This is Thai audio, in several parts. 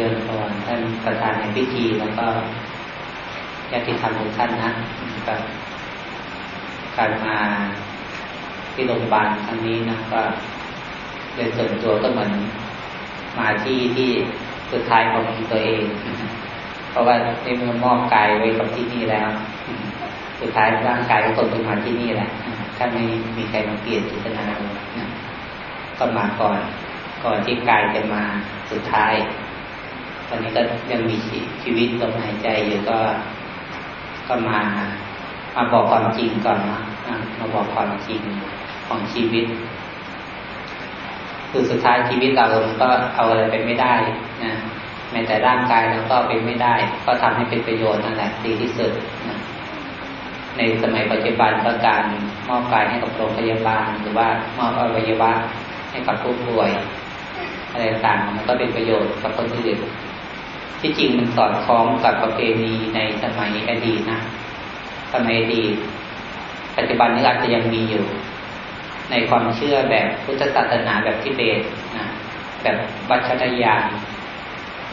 ริญพรท่านประธานในพิธีแล้วก็ญาติธรรมทุกท่านนะกับการมาที่โรงพยาบาลครั้งนี้นะก็โดยส่วนตัวก็เหมือนมาที่ที่สุดท้ายของตัวเอง เพราะว่าในเมื่อมอบกายไว้กับที่นี่แล้ว สุดท้ายร่างกายก็ตกมาที่นี่แหละถ้าไม่มีใครมาเปลี่ยนจิตนาก็มาก่อน ก่อนที่กายจะมาสุดท้าย ตอนนี้ก็ยังมีชีวิตลมหายใจอยู่ก็ก็มามาบอกความจริงก่อนนะมาบอกความจริงของชีวิต คือสุดท้ายชีวิตเราก็เอาอะไรไปไม่ได้นะแม้แต่ร่างกายเราก็เป็นไม่ได้ ก็ทำให้เป็นประโยชน์นั่นแหละดีที่สุดนะในสมัยปัจจุบันก็การมอบกายให้กับโรงพยาบาล หรือว่ามอบอวัยวะให้กับผู้ป่วยอะไรต่างมันก็เป็นประโยชน์กับคนอื่น ที่จริงมันสอดคล้องกับประเพณีในสมัยอดีตนะ สมัยอดีต ปัจจุบันนี้อาจจะยังมีอยู่ ในความเชื่อแบบพุทธศาสนาแบบทิเบตนะแบบวัชรยาน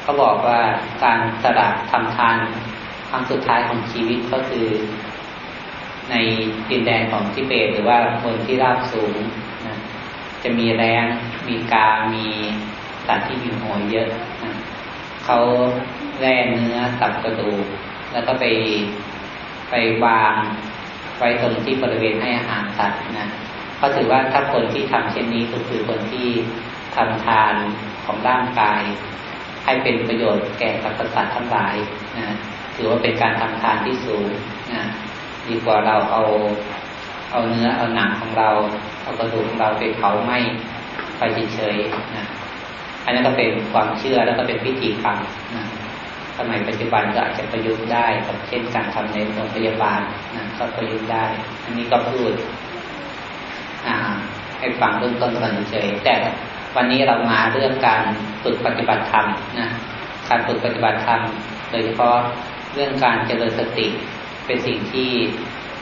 เขาบอกว่าการสละทำทานครั้งสุดท้ายของชีวิตก็คือ ในดินแดนของทิเบต หรือว่าคนที่ราบสูงนะจะมีแรงมีกา มีสัตว์ที่มีหัวเยอะ เขาแร่เนื้อตับกระดูกแล้วก็ไปไปวางไว้ตรงที่บริเวณให้อาหารสัตว์นะเขาถือว่าถ้าคนที่ทำเช่นนี้ก็คือคนที่ทำทานของร่างกาย ให้เป็นประโยชน์แก่กับสัตว์ทั้งหลายนะถือว่าเป็นการทำทานที่สูงนะดีกว่าเราเอาเอาเนื้อเอาหนังของเรา เอากระดูกของเราไปเผาไหม้ไปเฉยๆนะ อันนั้นก็เป็นความเชื่อแล้วก็เป็นพิธีกรรมนะสมัยปัจจุบันก็อาจจะประยุกต์ได้กับเช่นการทำในโรงพยาบาลนะก็ประยุกต์ได้ อันนี้ก็พูดให้ฟังเรื่องต้นก่อนเฉยแต่วันนี้เรามาเรื่องการฝึกปฏิบัติธรรมนะการฝึกปฏิบัติธรรมโดยเฉพาะเรื่องการเจริญสติเป็นสิ่งที่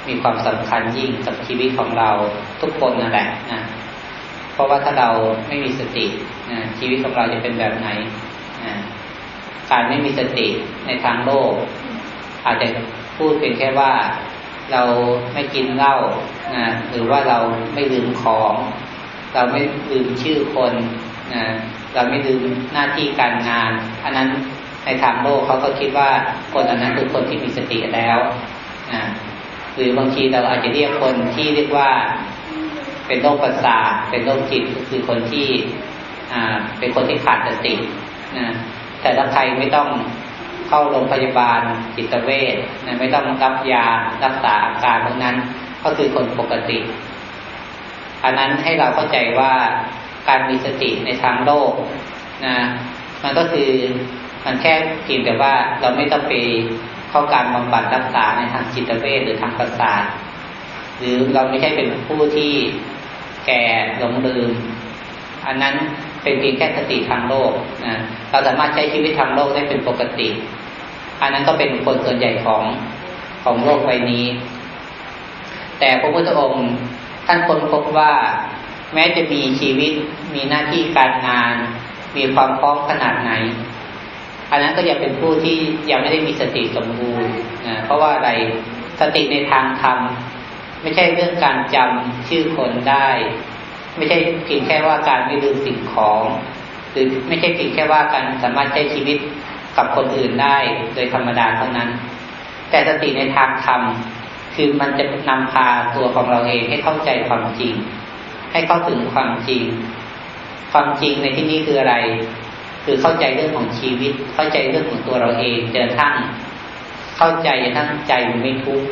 มีความสำคัญยิ่งกับชีวิตของเราทุกคนนั่นแหละนะ เพราะว่าถ้าเราไม่มีสติชีวิตของเราจะเป็นแบบไหน การไม่มีสติในทางโลก อาจจะพูดเป็นแค่ว่าเราไม่กินเหล้านะหรือว่าเราไม่ลืมของ เราไม่ลืมชื่อคนนะเราไม่ลืมหน้าที่การงาน อันนั้นในทางโลกเขาก็คิดว่าคนอันนั้นคือคนที่มีสติแล้วนะหรือบางทีเราอาจจะเรียกคนที่เรียกว่า เป็นโรคประสาทเป็นโรคจิตก็คือคนที่อ่าเป็นคนที่ขาดสตินะแต่ถ้าใครไม่ต้องเข้าโรงพยาบาลจิตเวชนะไม่ต้องรับยารักษาอาการพวกนั้นก็คือคนปกติอันนั้นให้เราเข้าใจว่าการมีสติในทางโลกนะมันก็คือมันแค่เพียงแต่ว่าเราไม่ต้องไปเข้าการบำบัดรักษาในทางจิตเวชหรือทางประสาทหรือเราไม่ใช่เป็นผู้ที่ แก่หลงลืม อันนั้นเป็นเพียงแค่สติทางโลกนะเราสามารถใช้ชีวิตทางโลกได้เป็นปกติ อันนั้นก็เป็นคนส่วนใหญ่ของของโลกใบนี้ แต่พระพุทธองค์ท่านค้นพบว่า แม้จะมีชีวิตมีหน้าที่การงาน มีความพร้อมขนาดไหน อันนั้นก็ยังเป็นผู้ที่ยังไม่ได้มีสติสมบูรณ์นะเพราะว่าอะไรสติในทางธรรม ไม่ใช่เรื่องการจำชื่อคนได้ ไม่ใช่เพียงแค่ว่าการไม่ลืมสิ่งของ หรือไม่ใช่เพียงแค่ว่าการสามารถใช้ชีวิตกับคนอื่นได้โดยธรรมดาเท่านั้น แต่สติในทางธรรมคือมันจะนำพาตัวของเราเองให้เข้าใจความจริง ให้เข้าถึงความจริง ความจริงในที่นี้คืออะไร คือเข้าใจเรื่องของชีวิต เข้าใจเรื่องของตัวเราเองจนทั้งเข้าใจจนทั้งใจมันไม่ทุกข์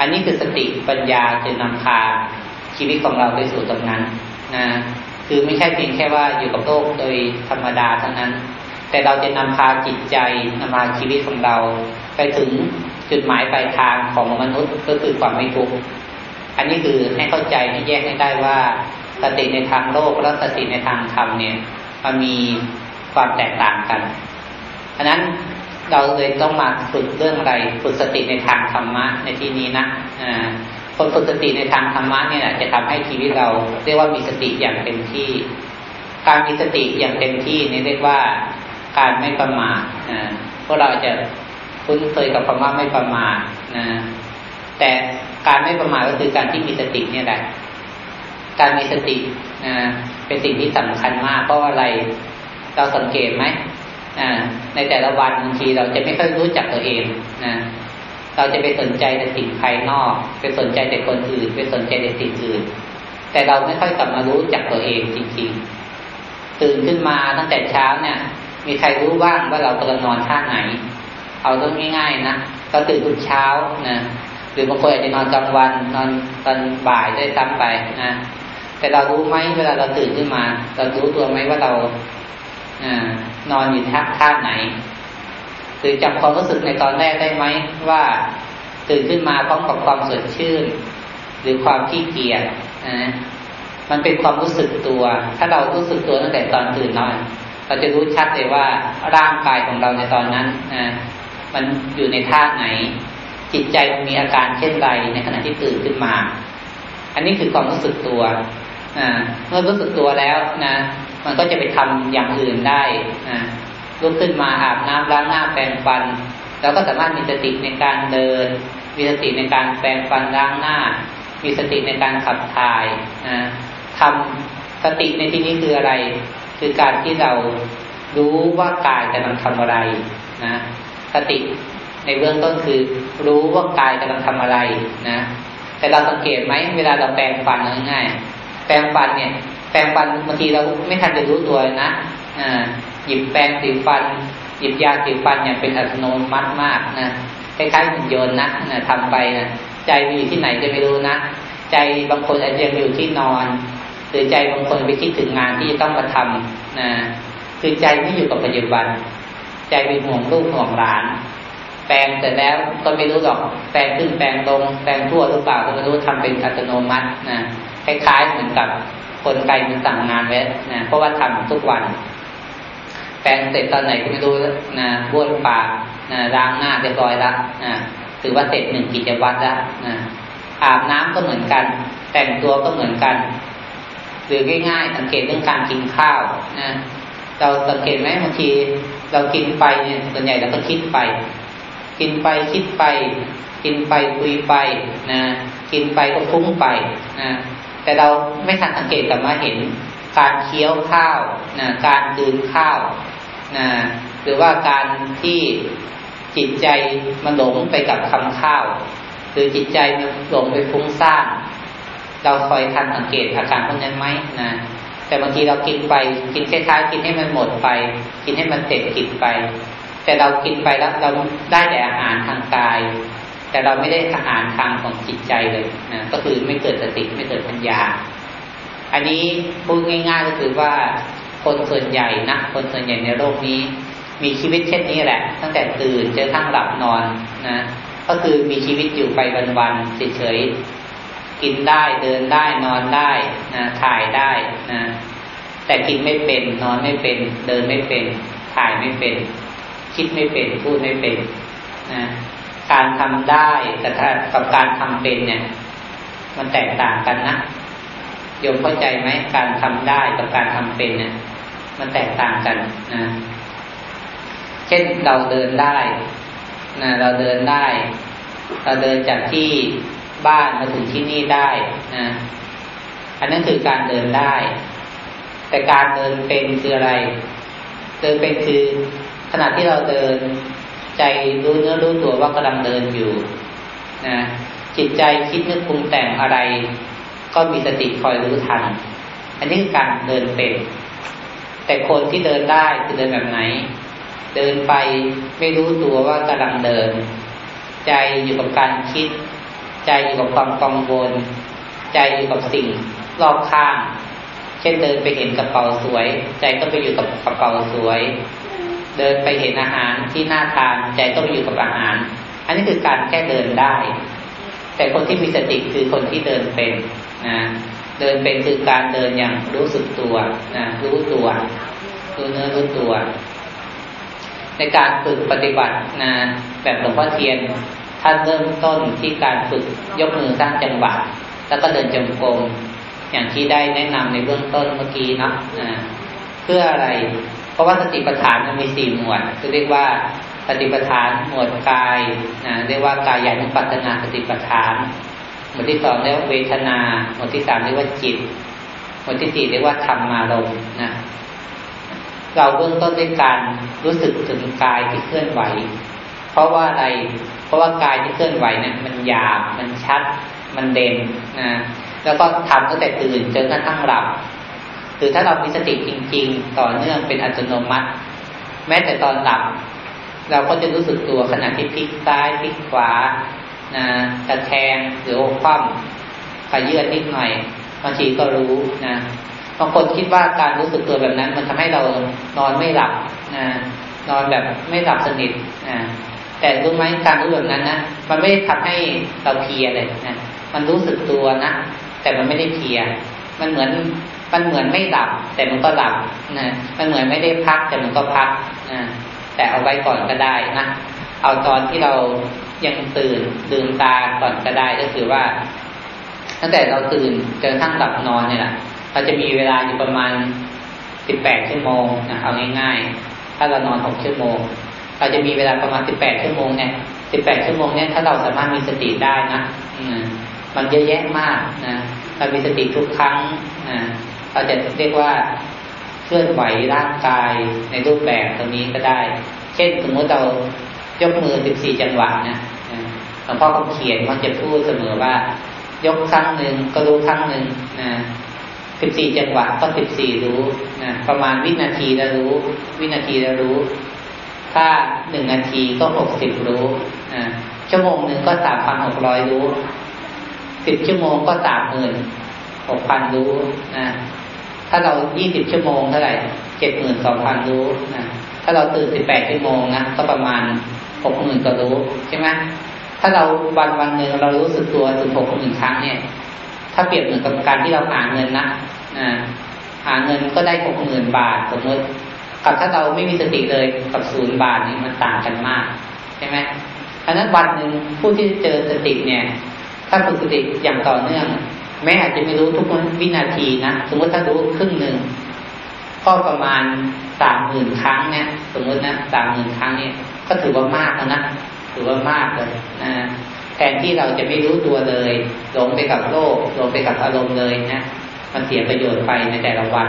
อันนี้คือสติปัญญาจะนำพาชีวิตของเราไปสู่ตรงนั้นนะคือไม่ใช่เพียงแค่ว่าอยู่กับโลกโดยธรรมดาเท่านั้น แต่เราจะนำพาจิตใจนำพาชีวิตของเรา ไปถึงจุดหมายปลายทางของมนุษย์ก็คือความไม่ทุกข์อันนี้คือให้เข้าใจให้แยกให้ได้ว่าสติในทางโลกและสติในทางธรรมเนี่ย มันมีความแตกต่างกันอันนั้น เราเลยต้องมาฝึกเรื่องอะไร ฝึกสติในทางธรรมะในที่นี้นะคนฝึกสติในทางธรรมะเนี่ยจะทำให้ชีวิตเราเรียกว่ามีสติอย่างเต็มที่ การมีสติอย่างเต็มที่นี่เรียกว่าการไม่ประมาทนะพวกเราจะคุ้นเคยกับคำว่าไม่ประมาทนะ แต่การไม่ประมาทก็คือการที่มีสติเนี่ยแหละ การมีสตินะเป็นสิ่งที่สำคัญมากเพราะอะไร เราสังเกตไหม ในแต่ละวันบางทีเราจะไม่ค่อยรู้จักตัวเองนะเราจะไปสนใจในสิ่งภายนอก ไปสนใจแต่คนอื่น ไปสนใจในสิ่งอื่น แต่เราไม่ค่อยกลับมารู้จักตัวเองจริงๆ ตื่นขึ้นมาตั้งแต่เช้าเนี่ย มีใครรู้บ้างว่าเรากำลังนอนท่าไหน เอาต้องง่ายๆนะเราตื่นทุกเช้านะหรือบางคนอาจจะนอนกลางวันนอนตอนบ่ายได้ซ้ำไปนะแต่เรารู้ไหมเวลาเราตื่นขึ้นมา เรารู้ตัวไหมว่าเรา นอนอยู่ท่าท่าไหน หรือจำความรู้สึกในตอนแรกได้ไหมว่าตื่นขึ้นมาพร้อมกับความสดชื่น หรือความขี้เกียจนะมันเป็นความรู้สึกตัว ถ้าเรารู้สึกตัวตั้งแต่ตอนตื่นนอน เราจะรู้ชัดเลยว่าร่างกายของเราในตอนนั้นนะมันอยู่ในท่าไหน จิตใจมันมีอาการเช่นไรในขณะที่ตื่นขึ้นมา อันนี้คือความรู้สึกตัวเมื่อรู้สึกตัวแล้วนะ มันก็จะไปทำอย่างอื่นได้นะลุกขึ้นมาอาบน้ำล้างหน้าแปรงฟัน แล้วก็สามารถมีสติในการเดิน มีสติในการแปรงฟันล้างหน้า มีสติในการขับถ่ายนะทำสติในที่นี้คืออะไร คือการที่เรารู้ว่ากายกำลังทำอะไรนะสติในเบื้องต้นคือรู้ว่ากายกำลังทำอะไรนะแต่เราสังเกตไหมเวลาเราแปรงฟันง่ายๆแปรงฟันเนี่ย แปรงฟันบางทีเราไม่ทันจะรู้ตัวนะอ่าหยิบแปรงสีฟัน หยิบยาสีฟันอย่างเป็นอัตโนมัติมากนะคล้ายๆหุ่นยนต์นะนะทำไปนะใจมีอยู่ที่ไหนจะไม่รู้นะใจบางคนอาจจะอยู่ที่นอนหรือใจบางคนไปคิดถึงงานที่ต้องมาทำนะคือใจไม่อยู่กับปัจจุบัน ใจไปห่วงลูกห่วงหลาน แปลงเสร็จแล้วก็ไม่รู้หรอกแปลงขึ้นแปลงลงแปลงทั่วหรือเปล่าก็ไม่รู้ทำเป็นอัตโนมัตินะคล้ายๆเหมือนกับ คนไกลมันสั่งงานไว้นะเพราะว่าทำทุกวันแปรงเสร็จตอนไหนก็ไม่รู้นะบ้วนปากนะล้างหน้าเรียบร้อยแล้วนะถือว่าเสร็จหนึ่งกิจวัตรแล้วนะอาบน้ำก็เหมือนกัน แต่งตัวก็เหมือนกัน หรือง่ายๆสังเกตเรื่องการกินข้าวนะเราสังเกตไหมบางทีเรากินไปเนี่ยส่วนใหญ่เราก็คิดไป กินไปคิดไป กินไปคุยไปนะกินไปก็ฟุ้งไปนะ แต่เราไม่ทันสังเกตกลับมาเห็นการเคี้ยวข้าวนะการดื่มข้าวนะหรือว่าการที่จิตใจมันหลงไปกับคำข้าว หรือจิตใจมันหลงไปฟุ้งซ่านเราคอยทันสังเกตอาการพวกนั้นไหมนะแต่บางทีเรากินไปกินคล้ายๆกินให้มันหมดไป กินให้มันเสร็จกินไป แต่เรากินไปแล้วเราได้แต่อาหารทางกาย แต่เราไม่ได้อาหารทางของจิตใจเลยนะก็คือไม่เกิดสติไม่เกิดปัญญา อันนี้พูดง่าย ๆ ก็คือว่าคนส่วนใหญ่นะคนส่วนใหญ่ในโลกนี้ มีชีวิตเช่นนี้แหละ ตั้งแต่ตื่นจนทั้งหลับนอนนะก็คือมีชีวิตอยู่ไปวันๆเฉยๆกินได้เดินได้นอนได้นะถ่ายได้นะแต่กินไม่เป็นนอนไม่เป็น เดินไม่เป็น ถ่ายไม่เป็น คิดไม่เป็นพูดไม่เป็นนะ การทำได้กับกับการทำเป็นเนี่ย มันแตกต่างกันนะโยมเข้าใจไหมการทำได้กับการทำเป็นเนี่ย มันแตกต่างกันนะเช่นเราเดินได้นะเราเดินได้ เราเดินจากที่บ้านมาถึงที่นี่ได้นะอันนั้นคือการเดินได้ แต่การเดินเป็นคืออะไร เดินเป็นคือขณะที่เราเดิน ใจรู้เนื้อรู้ตัวว่ากำลังเดินอยู่นะจิตใจคิดนึกปรุงแต่งอะไร ก็มีสติคอยรู้ทัน อันนี้คือการเดินเป็น แต่คนที่เดินได้คือเดินแบบไหน เดินไปไม่รู้ตัวว่ากำลังเดิน ใจอยู่กับการคิด ใจอยู่กับความกังวล ใจอยู่กับสิ่งรอบข้าง เช่นเดินไปเห็นกระเป๋าสวย ใจก็ไปอยู่กับกระเป๋าสวย เดินไปเห็นอาหารที่น่าทานใจก็ไปอยู่กับอาหาร อันนี้คือการแค่เดินได้ แต่คนที่มีสติคือคนที่เดินเป็นนะเดินเป็นคือการเดินอย่างรู้สึกตัวนะรู้ตัวรู้เนื้อรู้ตัว ในการฝึกปฏิบัตินะแบบหลวงพ่อเทียนท่านเริ่มต้นที่การฝึกยกมือสร้างจังหวะแล้วก็เดินจงกรมอย่างที่ได้แนะนำในเบื้องต้นเมื่อกี้นะนะเพื่ออะไร เพราะว่าสติปัฏฐานมันมีสี่หมวดคือเรียกว่าสติปัฏฐานหมวดกายนะเรียกว่ากายใหญ่นุปัฏนาสติปัฏฐาน หมวดที่สองเรียกว่าเวทนา หมวดที่สามเรียกว่าจิต หมวดที่สี่เรียกว่าธรรมารมนะเราเบื้องต้นด้วยการรู้สึกถึงกายที่เคลื่อนไหว เพราะว่าอะไร เพราะว่ากายที่เคลื่อนไหวเนี่ยมันหยาบมันชัด มันเด่นนะแล้วก็ทำตั้งแต่ตื่นจนกระทั่งหลับ หรือถ้าเรามีสติจริง ๆ ต่อเนื่องเป็นอัตโนมัติ แม้แต่ตอนหลับ เราก็จะรู้สึกตัวขณะที่พลิกซ้ายพลิกขวานะตะแคงหรือคว่ำขยื่นนิดหน่อยบางทีก็รู้นะบางคนคิดว่าการรู้สึกตัวแบบนั้น มันทำให้เรานอนไม่หลับนะนอนแบบไม่หลับสนิทนะแต่รู้ไหมการรู้แบบนั้นนะมันไม่ได้ทำให้เราเพียเลยนะมันรู้สึกตัวนะแต่มันไม่ได้เพีย มันเหมือน มันเหมือนไม่หลับแต่มันก็หลับนะมันเหมือนไม่ได้พักแต่มันก็พักนะแต่เอาไว้ก่อนก็ได้นะเอาตอนที่เรายังตื่นดื่มตาก่อนก็ได้ก็คือว่า ตั้งแต่เราตื่นจนทั้งหลับนอนเนี่ยแหละเราจะมีเวลาอยู่ประมาณสิบแปดชั่วโมงนะเอาง่ายๆ ถ้าเรานอนหกชั่วโมง เราจะมีเวลาประมาณสิบแปดชั่วโมงเนี่ยสิบแปดชั่วโมงเนี่ยถ้าเราสามารถมีสติได้นะอืมมันเยอะแยะมากนะเรามีสติทุกครั้งนะ เราจะเรียกว่าเคลื่อนไหวร่างกายในรูปแบบตรงนี้ก็ได้ เช่นสมมติเรายกมือสิบสี่จังหวะนะหลวงพ่อเขเขียนมันจะพูดเสมอว่า ยกครั้งหนึ่งก็รู้ครั้งหนึ่งนะสิบสี่จังหวะก็สิบสี่รู้นะประมาณวินาทีแล้วรู้ วินาทีแล้วรู้ ถ้าหนึ่งนาทีก็หกสิบรู้นะชั่วโมงหนึ่งก็สามพันหกร้อยรู้สิบชั่วโมงก็สามหมื่นหกพันรู้นะ ถ้าเรายี่สิบชั่วโมงเท่าไหร่เจ็ดหมื่นสองพันรู้นะ ถ้าเราตื่นสิบแปดชั่วโมงนะ ก็ประมาณหกหมื่นก็รู้ใช่ไหมถ้าเราวันวันหนึ่งเรารู้สึกตัวถึงหกหมื่นครั้งเนี่ย ถ้าเปรียบเหมือนกับการที่เราหาเงินนะนะหาเงินก็ได้หกหมื่นบาทสมมติ กับถ้าเราไม่มีสติเลยกับศูนย์บาทนี่มันต่างกันมากใช่ไหมเพราะนั้นวันหนึ่งผู้ที่เจอสติเนี่ย ถ้าฝึกสติอย่างต่อเนื่อง แม้อาจจะไม่รู้ทุกวินาทีนะสมมติถ้ารู้ครึ่งหนึ่งก็ประมาณสามหมื่นครั้งเนี่ยสมมตินะสามหมื่นครั้งเนี่ย ก็ถือว่ามากแล้วนะถือว่ามากเลยนะแทนที่เราจะไม่รู้ตัวเลยหลงไปกับโลกหลงไปกับอารมณ์เลยนะมันเสียประโยชน์ไปในแต่ละวัน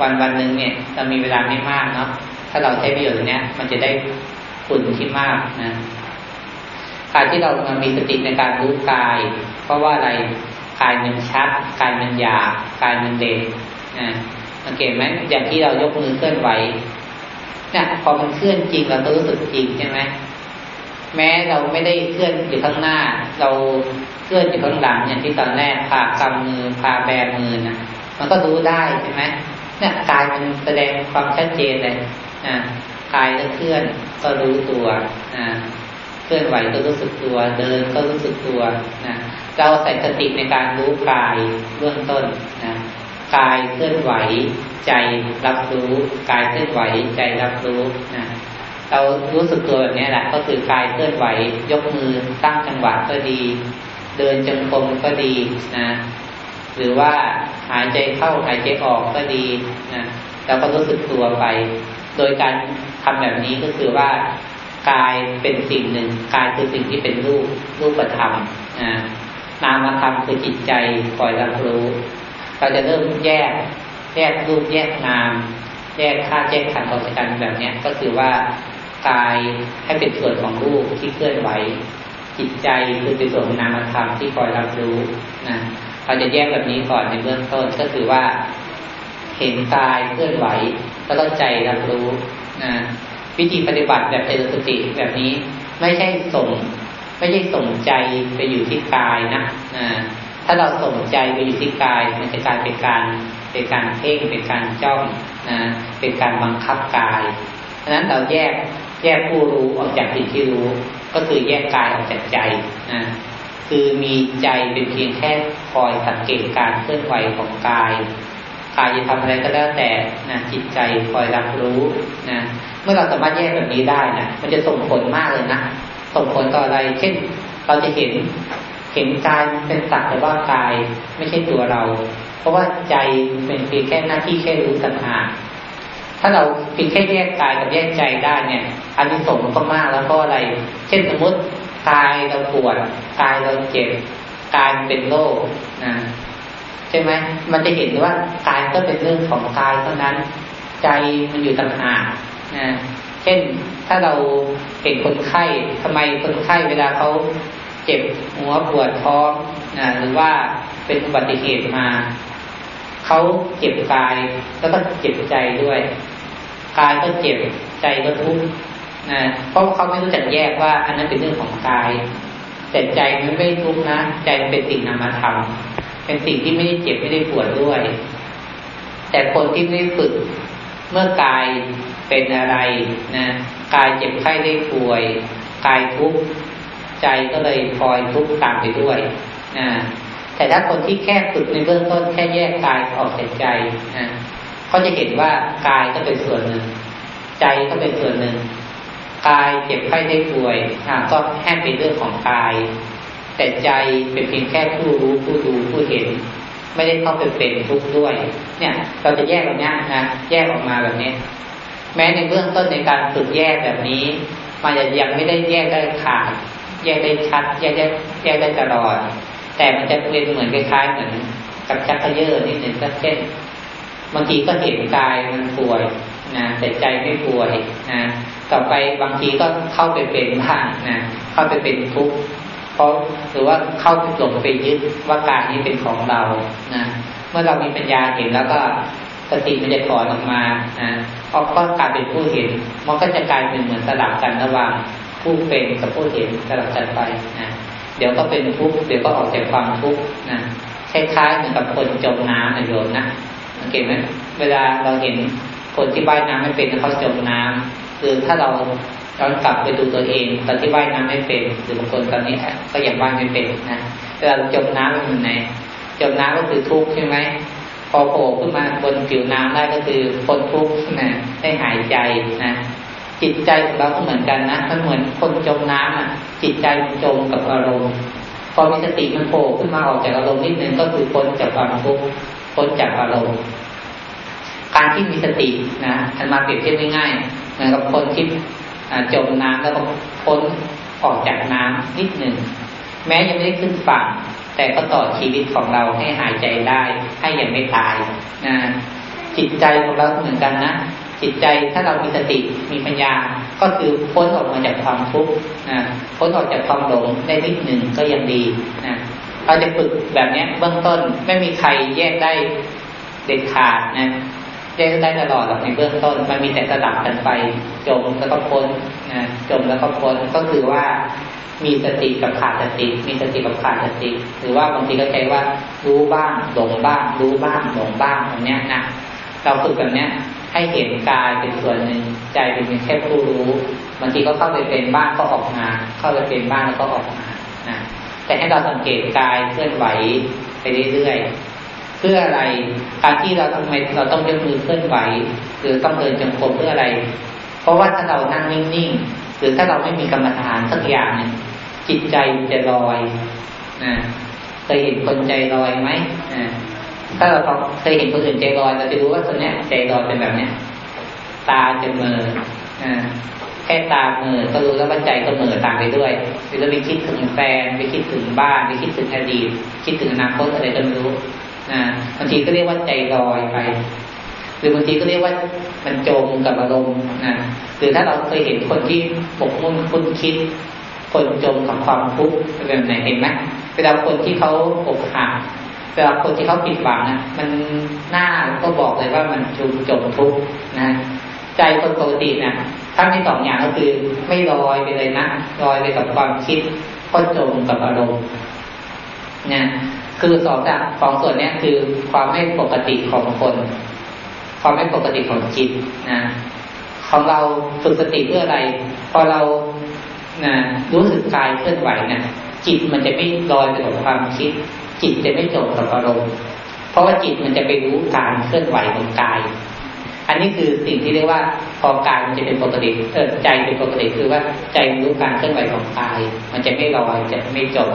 วันวันหนึ่งเนี่ยเรามีเวลาไม่มากเนาะถ้าเราใช้ประโยชน์เนี้ย มันจะได้ผลที่มากนะการที่เรามามีสติในการรู้กาย เพราะว่าอะไร กายมันชัดกายมันหยาบกายมันเด่นนะสังเกตไหมอย่างที่เรายกมือเคลื่อนไหวเนี่ยพอมันเคลื่อนจริงเราก็รู้สึกจริงใช่ไหมแม้เราไม่ได้เคลื่อนอยู่ข้างหน้า เราเคลื่อนอยู่ข้างหลังอย่างที่ตอนแรกพากำมือพาแบมือนะมันก็รู้ได้ใช่ไหมเนี่ยกายมันแสดงความชัดเจนเลยนะกายก็เคลื่อนก็รู้ตัวนะเคลื่อนไหวก็รู้สึกตัว เดินก็รู้สึกตัวนะ เราใส่สติในการรู้กายเบื้องต้นนะกายเคลื่อนไหว ใจรับรู้กายเคลื่อนไหวใจรับรู้นะเรารู้สึกตัวแบบนี้แหละก็คือกายเคลื่อนไหว ยกมือตั้งจังหวะก็ดี เดินจงกรมก็ดีนะหรือว่าหายใจเข้าหายใจออกก็ดีนะเราก็รู้สึกตัวไป โดยการทำแบบนี้ก็คือว่ากายเป็นสิ่งหนึ่งกายคือสิ่งที่เป็นรูปรูปธรรมนะ นามธรรมคือจิตใจคอยรับรู้ เราจะเริ่มแยก แยกรูปแยกนาม แยกค่าแยกขันธ์ออกจากกันแบบนี้ก็คือว่ากายให้เป็นส่วนของรูปที่เคลื่อนไหว จิตใจคือเป็นส่วนของนามธรรมที่คอยรับรู้นะเราจะแยกแบบนี้ก่อนในเบื้องต้นก็คือว่า เห็นกายเคลื่อนไหวแล้วก็ใจรับรู้นะวิธีปฏิบัติแบบเจริญสติแบบนี้ไม่ใช่ส่ง ไม่ใช่ส่งใจไปอยู่ที่กายนะถ้าเราส่งใจไปอยู่ที่กาย มันจะกลายเป็นการเป็นการเพ่งเป็นการจ้องนะเป็นการบังคับกายเพราะนั้นเราแยกแยกผู้รู้ออกจากสิ่งที่รู้ ก็คือแยกกายออกจากใจนะคือมีใจเป็นเพียงแค่คอยสังเกตการเคลื่อนไหวของกายกายจะทำอะไรก็แล้วแต่นะจิตใจคอยรับรู้นะเมื่อเราสามารถแยกแบบนี้ได้นะมันจะส่งผลมากเลยนะ ส่งผลต่ออะไร เช่น เราจะเห็นเห็นกายเป็นสักแต่ว่ากายไม่ใช่ตัวเรา เพราะว่าใจเป็นเพียงแค่หน้าที่แค่รู้สังหาถ้าเราเพียงแค่แยกกายกับแยกใจได้เนี่ยอันนี้สงก็มากแล้วเพราะอะไร เช่นสมมติกายเราปวดกายเราเจ็บกายเป็นโรคนะใช่ไหมมันจะเห็นว่ากายก็เป็นเรื่องของกายเท่านั้น ใจมันอยู่ต่างหากนะเช่น ถ้าเราเห็นคนไข้ทำไมคนไข้เวลาเขาเจ็บหัวปวดท้องนะหรือว่าเป็นอุบัติเหตุมาเขาเจ็บกายแล้วก็เจ็บใจด้วยกายก็เจ็บใจก็ทุกข์นะเพราะเขาไม่รู้จักแยกว่า อันนั้นเป็นเรื่องของกาย แต่ใจมันไม่ทุกข์นะใจเป็นสิ่งนามธรรมเป็นสิ่งที่ไม่ได้เจ็บไม่ได้ปวดด้วย แต่คนที่ไม่ฝึกเมื่อกาย เป็นอะไรนะกายเจ็บไข้ได้ป่วยกายทุกข์ใจก็เลยพลอยทุกข์ตามไปด้วยนะแต่ถ้าคนที่แค่ฝึกในเบื้องต้นแค่แยกกายออกจากใจนะเขาจะเห็นว่ากายก็เป็นส่วนหนึ่ง ใจก็เป็นส่วนหนึ่งกายเจ็บไข้ได้ป่วยก็แค่เป็นเรื่องของกาย แต่ใจเป็นเพียงแค่ผู้รู้ผู้ดูผู้เห็น ไม่ได้เข้าไปเป็นทุกข์ด้วย เนี่ย เราจะแยกแบบนี้นะแยกออกมาแบบนี้ แม้ในเบื้องต้นในการฝึกแยกแบบนี้ มันจะยังไม่ได้แยกได้ขาดแยกได้ชัด แยกได้แยกได้ตลอด แต่มันจะเป็นเหมือนคล้ายๆเหมือนกับชักกระเยอะนิดหนึ่งก็เช่นบางทีก็เห็นกายมันป่วยนะแต่ใจไม่ป่วยนะต่อไปบางทีก็เข้าไปเป็นบ้างนะเข้าไปเป็นทุกข์เพราะหรือว่าเข้าไปหลงไปยึดว่ากายนี้เป็นของเรานะเมื่อเรามีปัญญาเห็นแล้วก็ สติมันจะถอนออกมานะเพราะก็กลายเป็นผู้เห็น มันก็จะกลายเป็นเหมือนสลับกันระหว่างผู้เป็นกับผู้เห็นสลับกันไปนะเดี๋ยวก็เป็นทุกข์เดี๋ยวก็ออกจากความทุกข์นะคล้ายๆเหมือนกับคนจมน้ำนะโยมนะสังเกตไหมเวลาเราเห็นคนที่ว่ายน้ำไม่เป็นเขาจมน้ำคือถ้าเราย้อนกลับไปดูตัวเองตอนที่ว่ายน้ำไม่เป็นหรือบางคนตอนนี้ก็ยังว่ายไม่เป็นนะเวลาจมน้ำเป็นไหนจมน้ำก็คือทุกข์ใช่ไหม พอโผล่ขึ้นมาบนผิวน้ำได้ก็คือคนทุกข์นะได้หายใจนะจิตใจของเราก็เหมือนกันนะมันเหมือนคนจมน้ำอะ จิตใจมันจมกับอารมณ์พอมีสติมันโผล่ขึ้นมาออกจากอารมณ์นิดนึงก็คือพ้นจากความทุกข์พ้นจากอารมณ์การที่มีสตินะอันมาเปรียบเทียบง่ายๆเหมือนกับคนที่จมน้ำแล้วก็พ้นออกจากน้ำนิดหนึ่งแม้ยังไม่ได้ขึ้นฝั่ง แต่ก็ต่อชีวิตของเราให้หายใจได้ให้ยังไม่ตายนะจิตใจของเราเหมือนกันนะจิตใจถ้าเรามีสติมีปัญญาก็คือพ้นออกมาจากความทุกข์นะพ้นออกจากความหลงได้นิดหนึ่งก็ยังดีนะเราจะฝึกแบบนี้เบื้องต้นไม่มีใครแยกได้เด็ดขาดนะแยกได้ตลอดหรอกในเบื้องต้น มันมีแต่สลับกันไปจมแล้วก็พ้นนะจมแล้วก็พ้นก็คือว่า มีสติกับขาดสติ มีสติกับขาดสติ หรือว่าบางทีก็ใช้ว่า รู้บ้างหลงบ้าง รู้บ้างหลงบ้างแบบนี้ยนะเราฝึกแบบนี้ยให้เห็นกายเป็นส่วนหนึ่งใจเป็นเพียงแค่ผู้รู้บางทีก็เข้าไปเป็นบ้างก็ออกมา เข้าไปเป็นบ้างแล้วก็ออกมานะแต่ให้เราสังเกตกายเคลื่อนไหวไปเรื่อยๆเพื่ออะไรการที่เราทำไมเราต้องยกมือเคลื่อนไหว หรือต้องเดินจงกรมเพื่ออะไร เพราะว่าถ้าเรานั่งนิ่งๆหรือถ้าเราไม่มีกรรมฐานสักอย่างหนึ่ง จิตใจจะลอยนะเคยเห็นคนใจลอยไหมนะถ้าเราเคยเห็นคนอื่นใจลอยเราจะรู้ว่าคนนี้ใจลอยเป็นแบบเนี้ย ตาจะเมออ่าแค่ตาเมือก็รู้แล้วว่าใจก็เมือตามไปด้วยหรือเราไปคิดถึงแฟนไปคิดถึงบ้านไปคิดถึงอดีตคิดถึงอนาคตอะไรก็ไม่รู้นะบางทีก็เรียกว่าใจลอยไปหรือบางทีก็เรียกว่ามันจมกับอารมณ์นะหรือถ้าเราเคยเห็นคนที่ปกมุ่นคุ้นคิด คนจมกับความทุกข์แบบไหนเห็นไหมเวลาคนที่เขาอกหักเวลาคนที่เขาผิดหวังนะมันหน้าก็บอกเลยว่ามันจุจมทุกข์นะใจคนปกตินะถ้ามีสองอย่างก็คือไม่ลอยไปเลยนะลอยไปกับความคิดก็จมกับอารมณ์นะคือสองจากสองส่วนนี้คือความไม่ปกติของคน ความไม่ปกติของจิตนะของเราฝึกสติเพื่ออะไร พอเรา นะรู้สึกกายเคลื่อนไหวนะจิตมันจะไม่ลอยไปกับความคิด จิตจะไม่จบกับอารมณ์เพราะว่าจิตมันจะไปรู้การเคลื่อนไหวของกาย อันนี้คือสิ่งที่เรียกว่าพอกายมันจะเป็นปกติเออใจเป็นปกติคือว่าใจรู้การเคลื่อนไหวของกาย มันจะไม่ลอยจะไม่จบ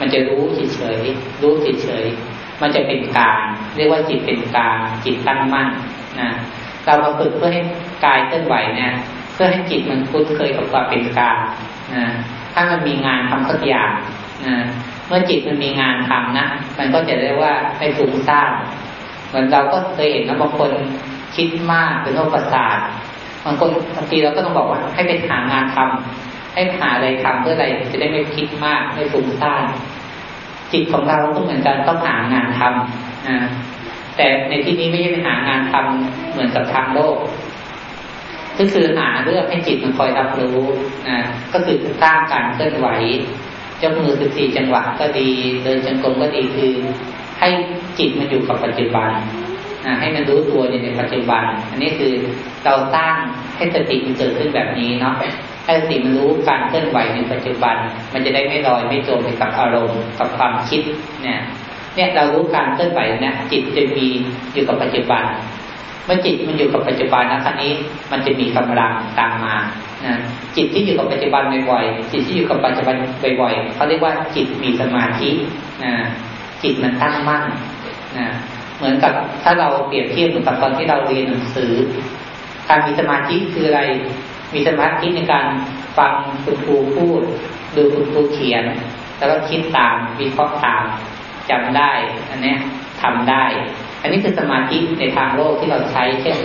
มันจะรู้เฉยๆรู้เฉยๆมันจะเป็นกลางเรียกว่าจิตเป็นกลางจิตตั้งมั่นนะเรามาฝึกเพื่อให้กายเคลื่อนไหวเนี่ยเพื่อให้จิตมันคุ้นเคยกับความเป็นกลาง นะถ้ามันมีงานทำสักอย่างนะเมื่อจิตมันมีงานทำนะมันก็จะเรียกว่าให้ฟุ้งซ่านเหมือนเราก็เคยเห็นนะบางคนคิดมากเป็นโรคประสาทบางคนบางทีเราก็ต้องบอกว่าให้ไปหางานทำให้หาอะไรทำเพื่ออะไรจะได้ไม่คิดมากไม่ฟุ้งซ่านจิตของเราก็เหมือนกันต้องหางานทำนะแต่ในที่นี้ไม่ใช่ไปหางานทำเหมือนกับทางโลก ก็คือหาเรื่องให้จิตมันคอยรับรู้นะก็คือสร้างการเคลื่อนไหวยกมือสิบสี่จังหวะก็ดี เดินจงกรมก็ดีคือ ให้จิตมันอยู่กับปัจจุบันนะให้มันรู้ตัวอยู่ในปัจจุบัน อันนี้คือเราสร้างให้สติมันเกิดขึ้นแบบนี้เนาะให้สติมันรู้การเคลื่อนไหวในปัจจุบัน มันจะได้ไม่ลอยไม่จมไปกับอารมณ์กับความคิดเนี่ยเนี่ยเรารู้การเคลื่อนไหวเนี่ยจิตจะมีอยู่กับปัจจุบัน เมื่อจิตมันอยู่กับปัจจุบันนะครั้นี้มันจะมีกำลังตามมานะจิตที่อยู่กับปัจจุบันบ่อยๆจิตที่อยู่กับปัจจุบันบ่อยๆเขาเรียกว่าจิตมีสมาธินะจิตมันตั้งมั่นนะเหมือนกับถ้าเราเปรียบเทียบเหมือนกับตอนที่เราเรียนหนังสือ การมีสมาธิคืออะไร มีสมาธิในการฟังคุณครูพูด ดูคุณครูเขียน แล้วก็คิดตามวิเคราะห์ตามจำได้อันนี้ทำได้ อันนี้คือสมาธิในทางโลกที่เราใช้เช่น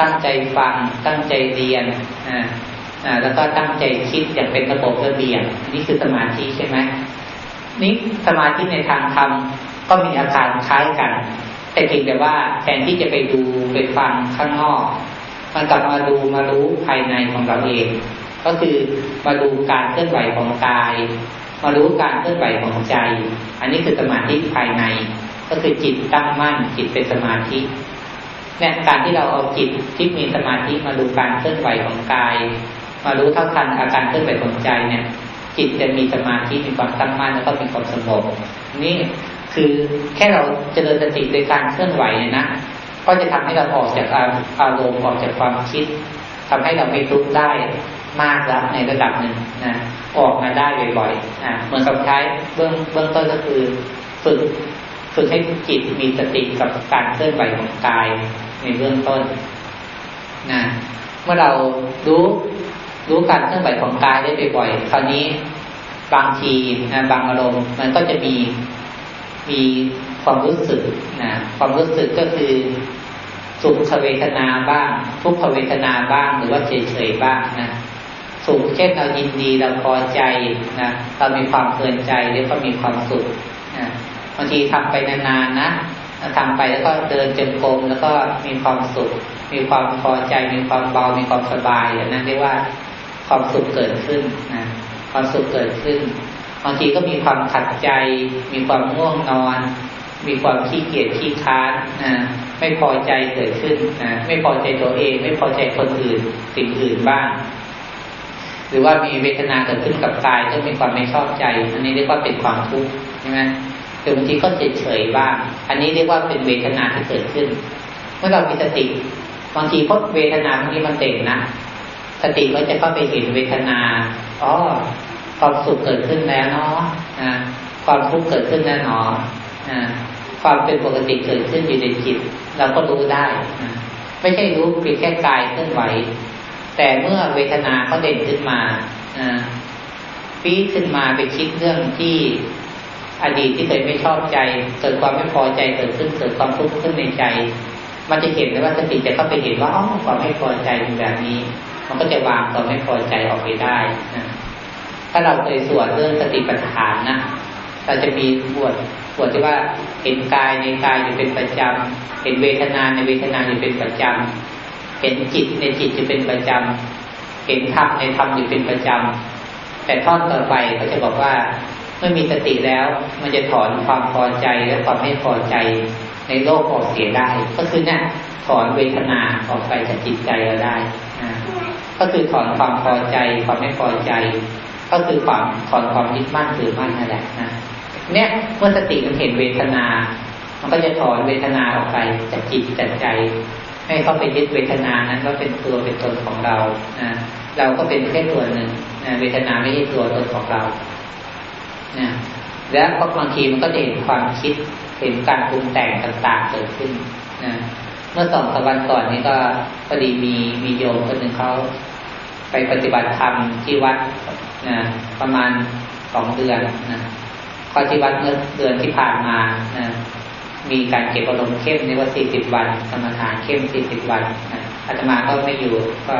ตั้งใจฟัง ตั้งใจเรียนอ่าแล้วก็ตั้งใจคิดอย่างเป็นระบบระเบียบนี่คือสมาธิใช่ไหมนี่สมาธิในทางธรรมก็มีอาการคล้ายกัน แต่เพียงแต่ว่าแทนที่จะไปดูไปฟังข้างนอก มันกลับมาดูมารู้ภายในของเราเอง ก็คือมาดูการเคลื่อนไหวของกาย มารู้การเคลื่อนไหวของใจ อันนี้คือสมาธิภายใน ก็คือจิตตั้งมั่นจิตเป็นสมาธิเนี่ยการที่เราเอาจิตที่มีสมาธิมาดูการเคลื่อนไหวของกาย มารู้เท่าทันอาการเคลื่อนไหวของใจเนี่ย จิตจะมีสมาธิมีความตั้งมั่นแล้วก็มีความสงบนี่คือแค่เราเจริญสติโดยการเคลื่อนไหวเนี่ยนะก็จะทำให้เราออกจากอารมณ์ออกจากความคิดทำให้เราไม่ทุกข์ได้มากแล้วในระดับหนึ่งนะออกมาได้บ่อยๆอ่าเหมือนกับใช้เบื้องเบื้องต้นก็คือฝึก ฝึกให้จิตมีสติกับการเคลื่อนไหวของกายในเบื้องต้นนะเมื่อเรารู้รู้การเคลื่อนไหวของกายได้บ่อยๆคราวนี้บางทีนะบางอารมณ์มันก็จะมีมีความรู้สึกนะความรู้สึกก็คือสุขเวทนาบ้าง ทุกขเวทนาบ้างหรือว่าเฉยๆบ้างนะสุขเช่นเรายินดีเราพอใจนะเรามีความเพลินใจแล้วก็มีความสุขางทีทำไปนานๆนะทำไปแล้วก็เดินจงกรมแล้วก็มีความสุข มีความพอใจ มีความเบา มีความสบายอย่างนั้นเรียกว่าความสุขเกิดขึ้นนะความสุขเกิดขึ้นบางทีก็มีความขัดใจ มีความง่วงนอน มีความขี้เกียจขี้ค้านนะไม่พอใจเกิดขึ้นนะไม่พอใจตัวเอง ไม่พอใจคนอื่นสิ่งอื่นบ้าง หรือว่ามีเวทนาเกิดขึ้นกับกายก็มีความไม่ชอบใจ อันนี้เรียกว่าเป็นความทุกข์ใช่ไหม รือบางทีก็เฉยเฉยบ้างอันนี้เรียกว่าเป็นเวทนาที่เกิดขึ้น เมื่อเรามีสติบางทีพบเวทนาบางทีมันเด่นนะสติก็จะเข้าไปเห็นเวทนาอ๋อความสุขเกิดขึ้นแล้วเนาะความทุกข์เกิดขึ้นแล้วเนาะความเป็นปกติเกิดขึ้นอยู่ในจิต เราก็รู้ได้ไม่ใช่รู้เพียงแค่กายเคลื่อนไหว แต่เมื่อเวทนาเขาเด่นขึ้นมาปีขึ้นมาไปคิดเรื่องที่ อดีตที่เคยไม่ชอบใจ เกิดความไม่พอใจเกิดขึ้นเกิดความทุกข์ขึ้นในใจ มันจะเห็นเลยว่าสติจะเข้าไปเห็นว่าอ๋อความไม่พอใจเป็นแบบนี้ มันก็จะวางความไม่พอใจออกไปได้นะถ้าเราเคยสวดเรื่องสติปัฏฐานนะเราจะมีบวดบวดที่ว่าเห็นกายในกายอยู่เป็นประจำเห็นเวทนาในเวทนาอยู่เป็นประจำเห็นจิตในจิตจะเป็นประจำเห็นธรรมในธรรมอยู่เป็นประจำแต่ท่อนต่อไปเขาจะบอกว่า มื่อมีสติแล้ว มันจะถอนความพอใจและความไม่พอใจในโลกออกเสียได้ ก็คือเนี่ยถอนเวทนาออกไปจากจิตใจเราได้นะก็คือถอนความพอใจความไม่พอใจ ก็คือความถอนความยึดมั่นถือมั่นนั่นแหละนะเนี่ยเมื่อสติมันเห็นเวทนา มันก็จะถอนเวทนาออกไปจากจิตจากใจ ให้เขาไปยึดเวทนานั้นว่าเป็นตัวเป็นตนของเรานะเราก็เป็นแค่ตัวหนึ่งนะเวทนาไม่ใช่ตัวตนของเรา นะแล้วบางทีมันก็จะเห็นความคิดเห็นการปรุงแต่งต่างๆเกิดขึ้นนะเมื่อสองสวันก่อนนี้ก็พอดีมีมีโยมคนหนึ่งเขาไปปฏิบัติธรรมที่วัดนะประมาณสองเดือนนะข้อที่วัดเมื่อเดือนที่ผ่านมานะมีการเก็บอารมณ์เข้มเรียกว่าสี่สิบวันสมถานเข้มสี่สิบวันนะอาตมาก็ไม่อยู่ก็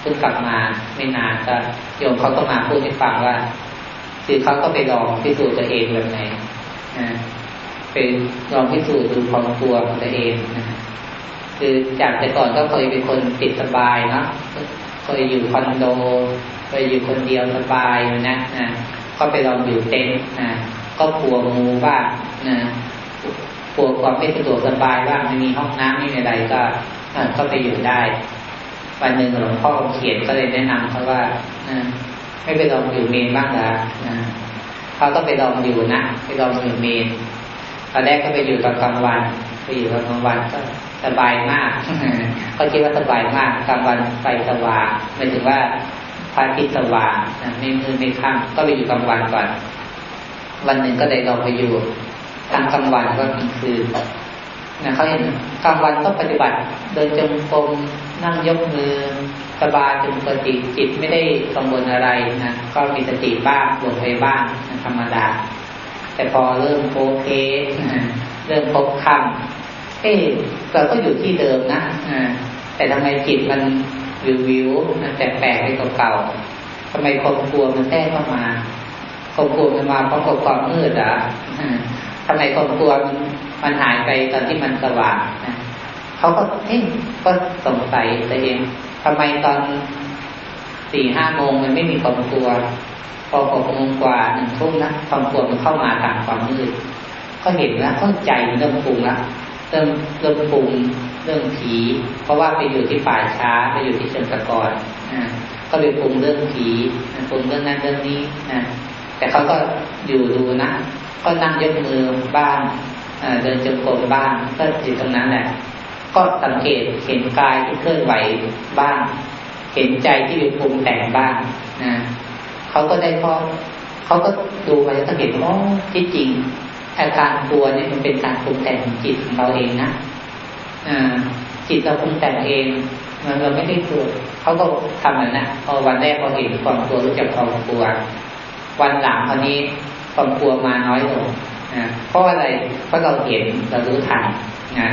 เพิ่งกลับมาไม่นานก็โยมเขาก็มาพูดให้ฟังว่า คือเขาก็ไปลองพิสูจน์ตัวเองแบบไหนนะไปลองพิสูจน์ดูความกลัวของตัวเองนะคือจากแต่ก่อนก็เคยเป็นคนติดสบายเนาะเคยอยู่คอนโดเคยอยู่คนเดียวสบายนะนะก็ไปลองอยู่เต็นท์นะก็กลัวงูบ้างนะกลัวความไม่สะดวกสบายบ้างไม่มีห้องน้ำไม่มีอะไรก็ก็ไปอยู่ได้วันหนึ่งหลวงพ่อเขียนก็เลยแนะนำเขาว่า ไม่ไปลองอยู่เมนบ้างเหรอเขาก็ไปลองอยู่นะไปลองอยู่เมนตอนแรกก็ไปอยู่ตอนกลางวันไปอยู่ตอนกลางวันก็สบายมากก็คิดว่าสบายมากกลางวันไฟสว่างหมายถึงว่าพระอาทิตย์สว่างไม่มืดไม่ค่ำก็ไปอยู่กลางวันก่อน วันหนึ่งก็เลยลองไปอยู่ทางกลางวันก็กลางคืน นะเขาเห็นกลางวันก็ปฏิบัติ เดินจงกรมนั่งยกมือสบายจนปกติจิตไม่ได้กังวลอะไรนะก็มีสติบ้างหลงไปบ้างธรรมดา แต่พอเริ่มโอเคเริ่มพบคำเอ๊เราก็อยู่ที่เดิมนะแต่ทำไมจิตมันวิววิวมันแปลกๆไปเก่าๆทำไมความกลัวมันแทรกเข้ามาความกลัวมันมาเพราะความมืดอะทำไมความกลัวมัน มันหายไปตอนที่มันสว่างนะเขาก็เอ๊ะก็สงสัยตัวเองทำไมตอนสี่ห้าโมงมันไม่มีความกลัว พอหกโมงกว่าหนึ่งทุ่มนะความกลัวมันเข้ามาทางความมืดก็เห็นแล้วเข้าใจเริ่มปรุงละเริ่มเริ่มปรุงเรื่องผี เพราะว่าไปอยู่ที่ป่าช้าไปอยู่ที่เชิงตะกอนอก็ไปปรุงเรื่องผีปรุงเรื่องนั้นเรื่องนี้นะแต่เขาก็อยู่ดูนะ ก็นั่งยกมือบ้าง เดินจงกรมบ้างก็อยู่ตรงนั้นแหละก็สังเกตเห็นกายที่เคลื่อนไหวบ้าง เห็นใจที่อยู่ปรุงแต่งบ้างนะเขาก็ได้พอเขาก็ดูไปแล้วก็เห็นว่าที่จริงอาการกลัวเนี่ยมันเป็นการปรุงแต่งของจิตของเราเองนะจิตเราปรุงแต่งเองมันเราไม่ได้กลัวเขาก็ทำแบบนั้นพอวันแรกพอเห็นความกลัวรู้จักความกลัว วันหลังคราวนี้ความกลัวมาน้อยลง นะเพราะอะไรเพราะเราเห็นเรารู้ทันนะ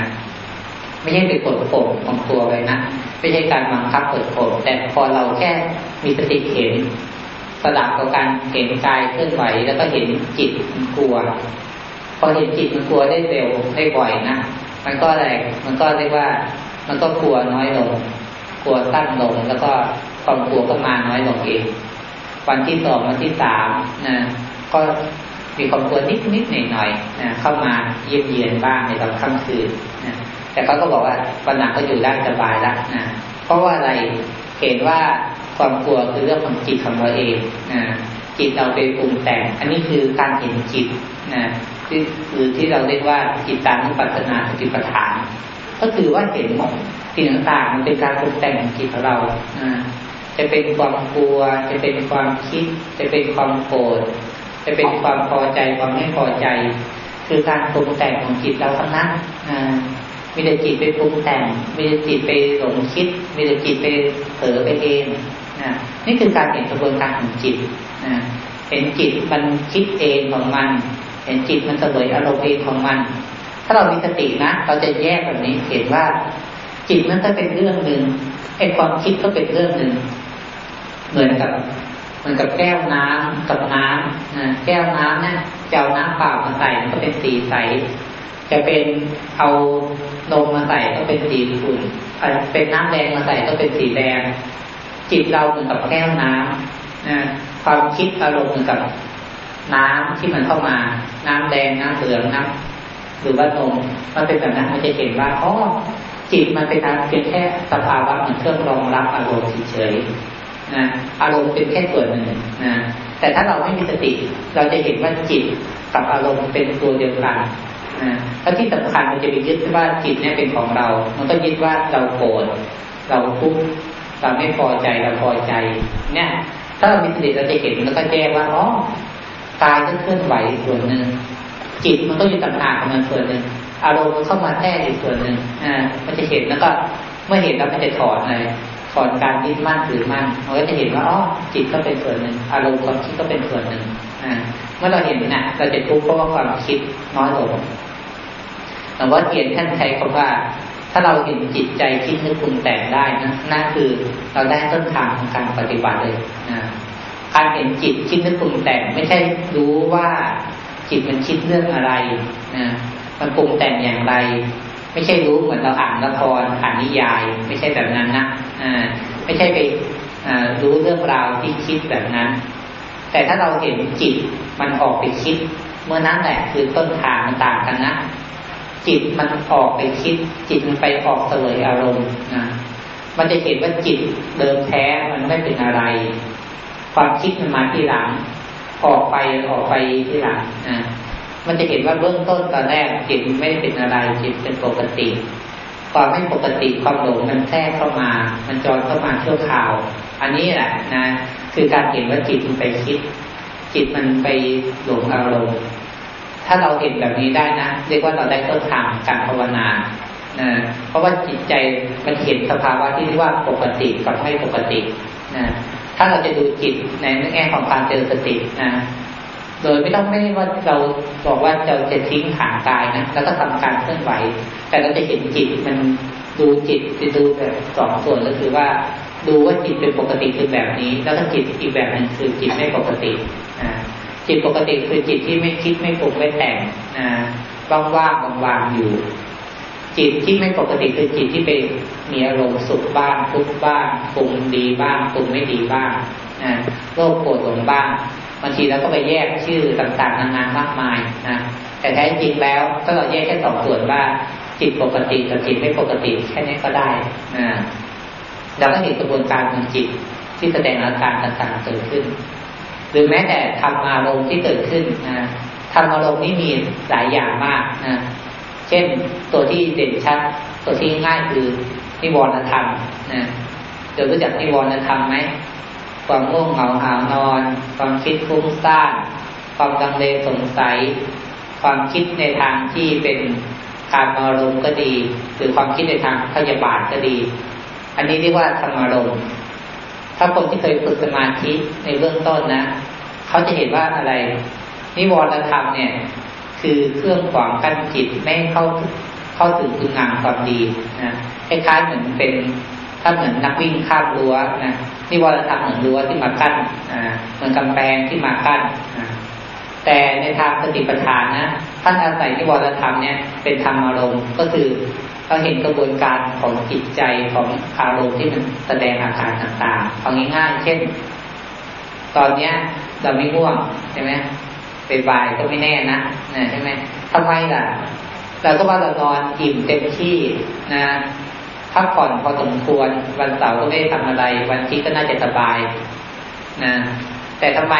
ไม่ใช่ไปกดข่มของตัวไปนะไม่ใช่การบังคับกดข่มแต่พอเราแค่มีสติเห็นสลับกับการเห็นกายเคลื่อนไหวแล้วก็เห็นจิตมันกลัว พอเห็นจิตมันกลัวได้เร็วได้บ่อยนะมันก็อะไรมันก็เรียกว่า มันก็กลัวน้อยลงกลัวสั้นลงแล้วก็ความกลัวก็มาน้อยลงเองวันที่สองวันที่สามนะก็ มีความกลัวนิดนิดหน่อยหน่อยนะเข้ามาเยี่ยมเยียนบ้างในตอนค่ำคืนนะแต่เขาก็บอกว่าวันหลังก็อยู่ได้สบายแล้วนะเพราะว่าอะไรเห็นว่าความกลัวคือเรื่องของจิตของเราเองนะจิตเราไปปรุงแต่ง อันนี้คือการเห็นจิตนะที่คือที่เราเรียกว่าจิตตานุปัสสนาสติปัฏฐาน ก็คือว่าเห็นสิ่งต่างๆมันเป็นการปรุงแต่งของจิตของเราจะเป็นความกลัว จะเป็นความคิด จะเป็นความโกรธ จะเป็นความพอใจความไม่พอใจ คือการปรุงแต่งของจิตเราทั้งนั้นมีแต่จิตไปปรุงแต่งมีแต่จิตไปหลงคิดมีแต่จิตไปเผลอไปเองนะนี่คือการเห็นกระบวนการของจิตนะเห็นจิตมันคิดเองของมัน เห็นจิตมันเสวยอารมณ์เองของมัน ถ้าเรามีสตินะ เราจะแยกแบบนี้เห็นว่า จิตนั้นก็เป็นเรื่องหนึ่งไอ้ความคิดก็เป็นเรื่องหนึ่งเหมือนกับ เหมือนกับแก้วน้ำกับน้ำนะแก้วน้ำเนี่ยจะเอาน้ำเปล่ามาใส่ก็เป็นสีใส จะเป็นเอานมมาใส่ก็เป็นสีขุ่นเป็นน้ำแดงมาใส่ก็เป็นสีแดง จิตเราเหมือนกับแก้วน้ำนะความคิดอารมณ์เหมือนกับน้ำที่มันเข้ามา น้ำแดงน้ำเหลืองน้ำหรือว่านมมันเป็นแบบนั้นมันจะเห็นว่าอ๋อจิตมันเป็นเพียงแค่สภาวะเหมือนเครื่องรองรับอารมณ์เฉย นะอารมณ์เป็นแค่ส่วนหนึ่งนะแต่ถ้าเราไม่มีสติ เราจะเห็นว่าจิตกับอารมณ์เป็นตัวเดียวกันนะแล้วที่สำคัญมันจะไปยึดว่าจิตเนี่ยเป็นของเรา มันก็ยึดว่าเราโกรธเราทุกข์เราไม่พอใจเราพอใจ เนี่ย ถ้าเรามีสติเราจะเห็นแล้วก็แยกว่าอ๋อกายก็เคลื่อนไหวส่วนหนึ่งจิตมันก็อยู่ต่างหากมันส่วนหนึ่งอารมณ์เข้ามาแทรกอีกส่วนหนึ่งอ่ามันจะเห็นแล้วก็เมื่อเห็นแล้วมันจะถอนเลย ถอนการยึดมั่นถือมั่นเราก็จะเห็นว่าอ๋อจิตก็เป็นส่วนหนึ่งอารมณ์ความคิดก็เป็นส่วนหนึ่งอ่าเมื่อเราเห็นนะ่ะเราจะทุกข์เพราะว่าความคิดน้อยลงหลวงพ่อเทียนท่านใช้คำว่า ถ้าเราเห็นจิตใจคิดนึกปรุงแต่งได้นะนั่นคือเราได้ต้นทางของการปฏิบัติเลยนะการเห็นจิตคิดนึกปรุงแต่งไม่ใช่รู้ว่าจิตมันคิดเรื่องอะไรนะมันปรุงแต่งอย่างไร ไม่ใช่รู้เหมือนเราอ่านละครอ่านนิยาย ไม่ใช่แบบนั้นนะอ่าไม่ใช่ไปรู้เรื่องราวที่คิดแบบนั้น แต่ถ้าเราเห็นจิตมันออกไปคิด เมื่อนั้นแหละคือต้นทางมันต่างกันนะ จิตมันออกไปคิด จิตมันไปออกเสวยอารมณ์นะมันจะเห็นว่าจิตเดิมแท้มันไม่เป็นอะไร ความคิดมันมาที่หลัง ออกไปออกไปที่หลังนะ มันจะเห็นว่าเบื้องต้นตอนแรกจิตไม่เป็นอะไรจิตเป็นปกติ ความไม่ปกติความหลงมันแทรกเข้ามา มันจอนเข้ามาชั่วคราว อันนี้แหละนะ คือการเห็นว่าจิตมันไปคิด จิตมันไปหลงอารมณ์ถ้าเราเห็นแบบนี้ได้นะเรียกว่าเราได้ต้นทางการภาวนานะเพราะว่าจิตใจมันเห็นสภาวะที่เรียกว่าปกติกับไม่ปกตินะถ้าเราจะดูจิตในแง่ของการเจอสตินะ โดยไม่ต้องไม่ว่าเราบอกว่าเราจะทิ้งขางกายนะแล้วก็ทำการเคลื่อนไหว แต่เราจะเห็นจิตมันดูจิตจะดูแบบสองส่วนก็คือว่า ดูว่าจิตเป็นปกติคือแบบนี้ แล้วก็จิตอีกแบบหนึ่งคือจิตไม่ปกติจิตปกติคือจิตที่ไม่คิดไม่ปรุงไม่แต่งอ่าว่างๆวางๆอยู่ จิตที่ไม่ปกติคือจิตที่ไปมีอารมณ์สุขบ้างทุกข์บ้างปรุงดีบ้างปรุงไม่ดีบ้างโลภโกรธหลงบ้าง บางทีเราก็ไปแยกชื่อต่างๆนานามากมายนะแต่แท้จริงแล้วก็เราแยกแค่สองส่วนว่าจิตปกติกับจิตไม่ปกติแค่นี้ก็ได้นะเราก็เห็นกระบวนการของจิตที่แสดงอาการต่างๆเกิดขึ้น หรือแม้แต่ทำอารมณ์ที่เกิดขึ้นนะทำอารมณ์นี้มีหลายอย่างมากนะเช่นตัวที่เด่นชัดตัวที่ง่ายคือนิวรณธรรมนะเดี๋ยวรู้จักนิวรณธรรมไหม ความง่วงเหงาหานอน ความคิดฟุ้งซ่านความดังเลสงสัย ความคิดในทางที่เป็นการอารมณ์ก็ดี หรือความคิดในทางพยาบาทก็ดี อันนี้เรียกว่าธรรมารมณ์ถ้าคนที่เคยฝึกสมาธิในเบื้องต้นนะเขาจะเห็นว่าอะไร นิวรณธรรมเนี่ย คือเครื่องขวางกั้นจิตไม่เข้าเข้าถึงคุณงามความดีนะคล้ายๆเหมือนเป็นถ้าเหมือนนักวิ่งข้ามรั้วนะ นี่วรธรรมเหมือนรั้วที่มากั้นเหมือนกำแพงที่มากั้นแต่ในทางสติปัฏฐานนะท่านอาศัยนิวรธรรมเนี่ยเป็นธรรมอารมณ์ก็คือเราเห็นกระบวนการของจิตใจของอารมณ์ที่มันแสดงอาการต่างๆเอาง่ายๆเช่น ตอนเนี้ยเราไม่ง่วงใช่ไหมไปบ่ายก็ไม่แน่นะนะใช่ไหมทำไมล่ะ เราก็ว่าเรานอนอิ่มเต็มที่นะ พักผ่อนพอสมควร วันเสาร์ก็ไม่ได้ทำอะไร วันที่ก็น่าจะสบายนะแต่ทำไม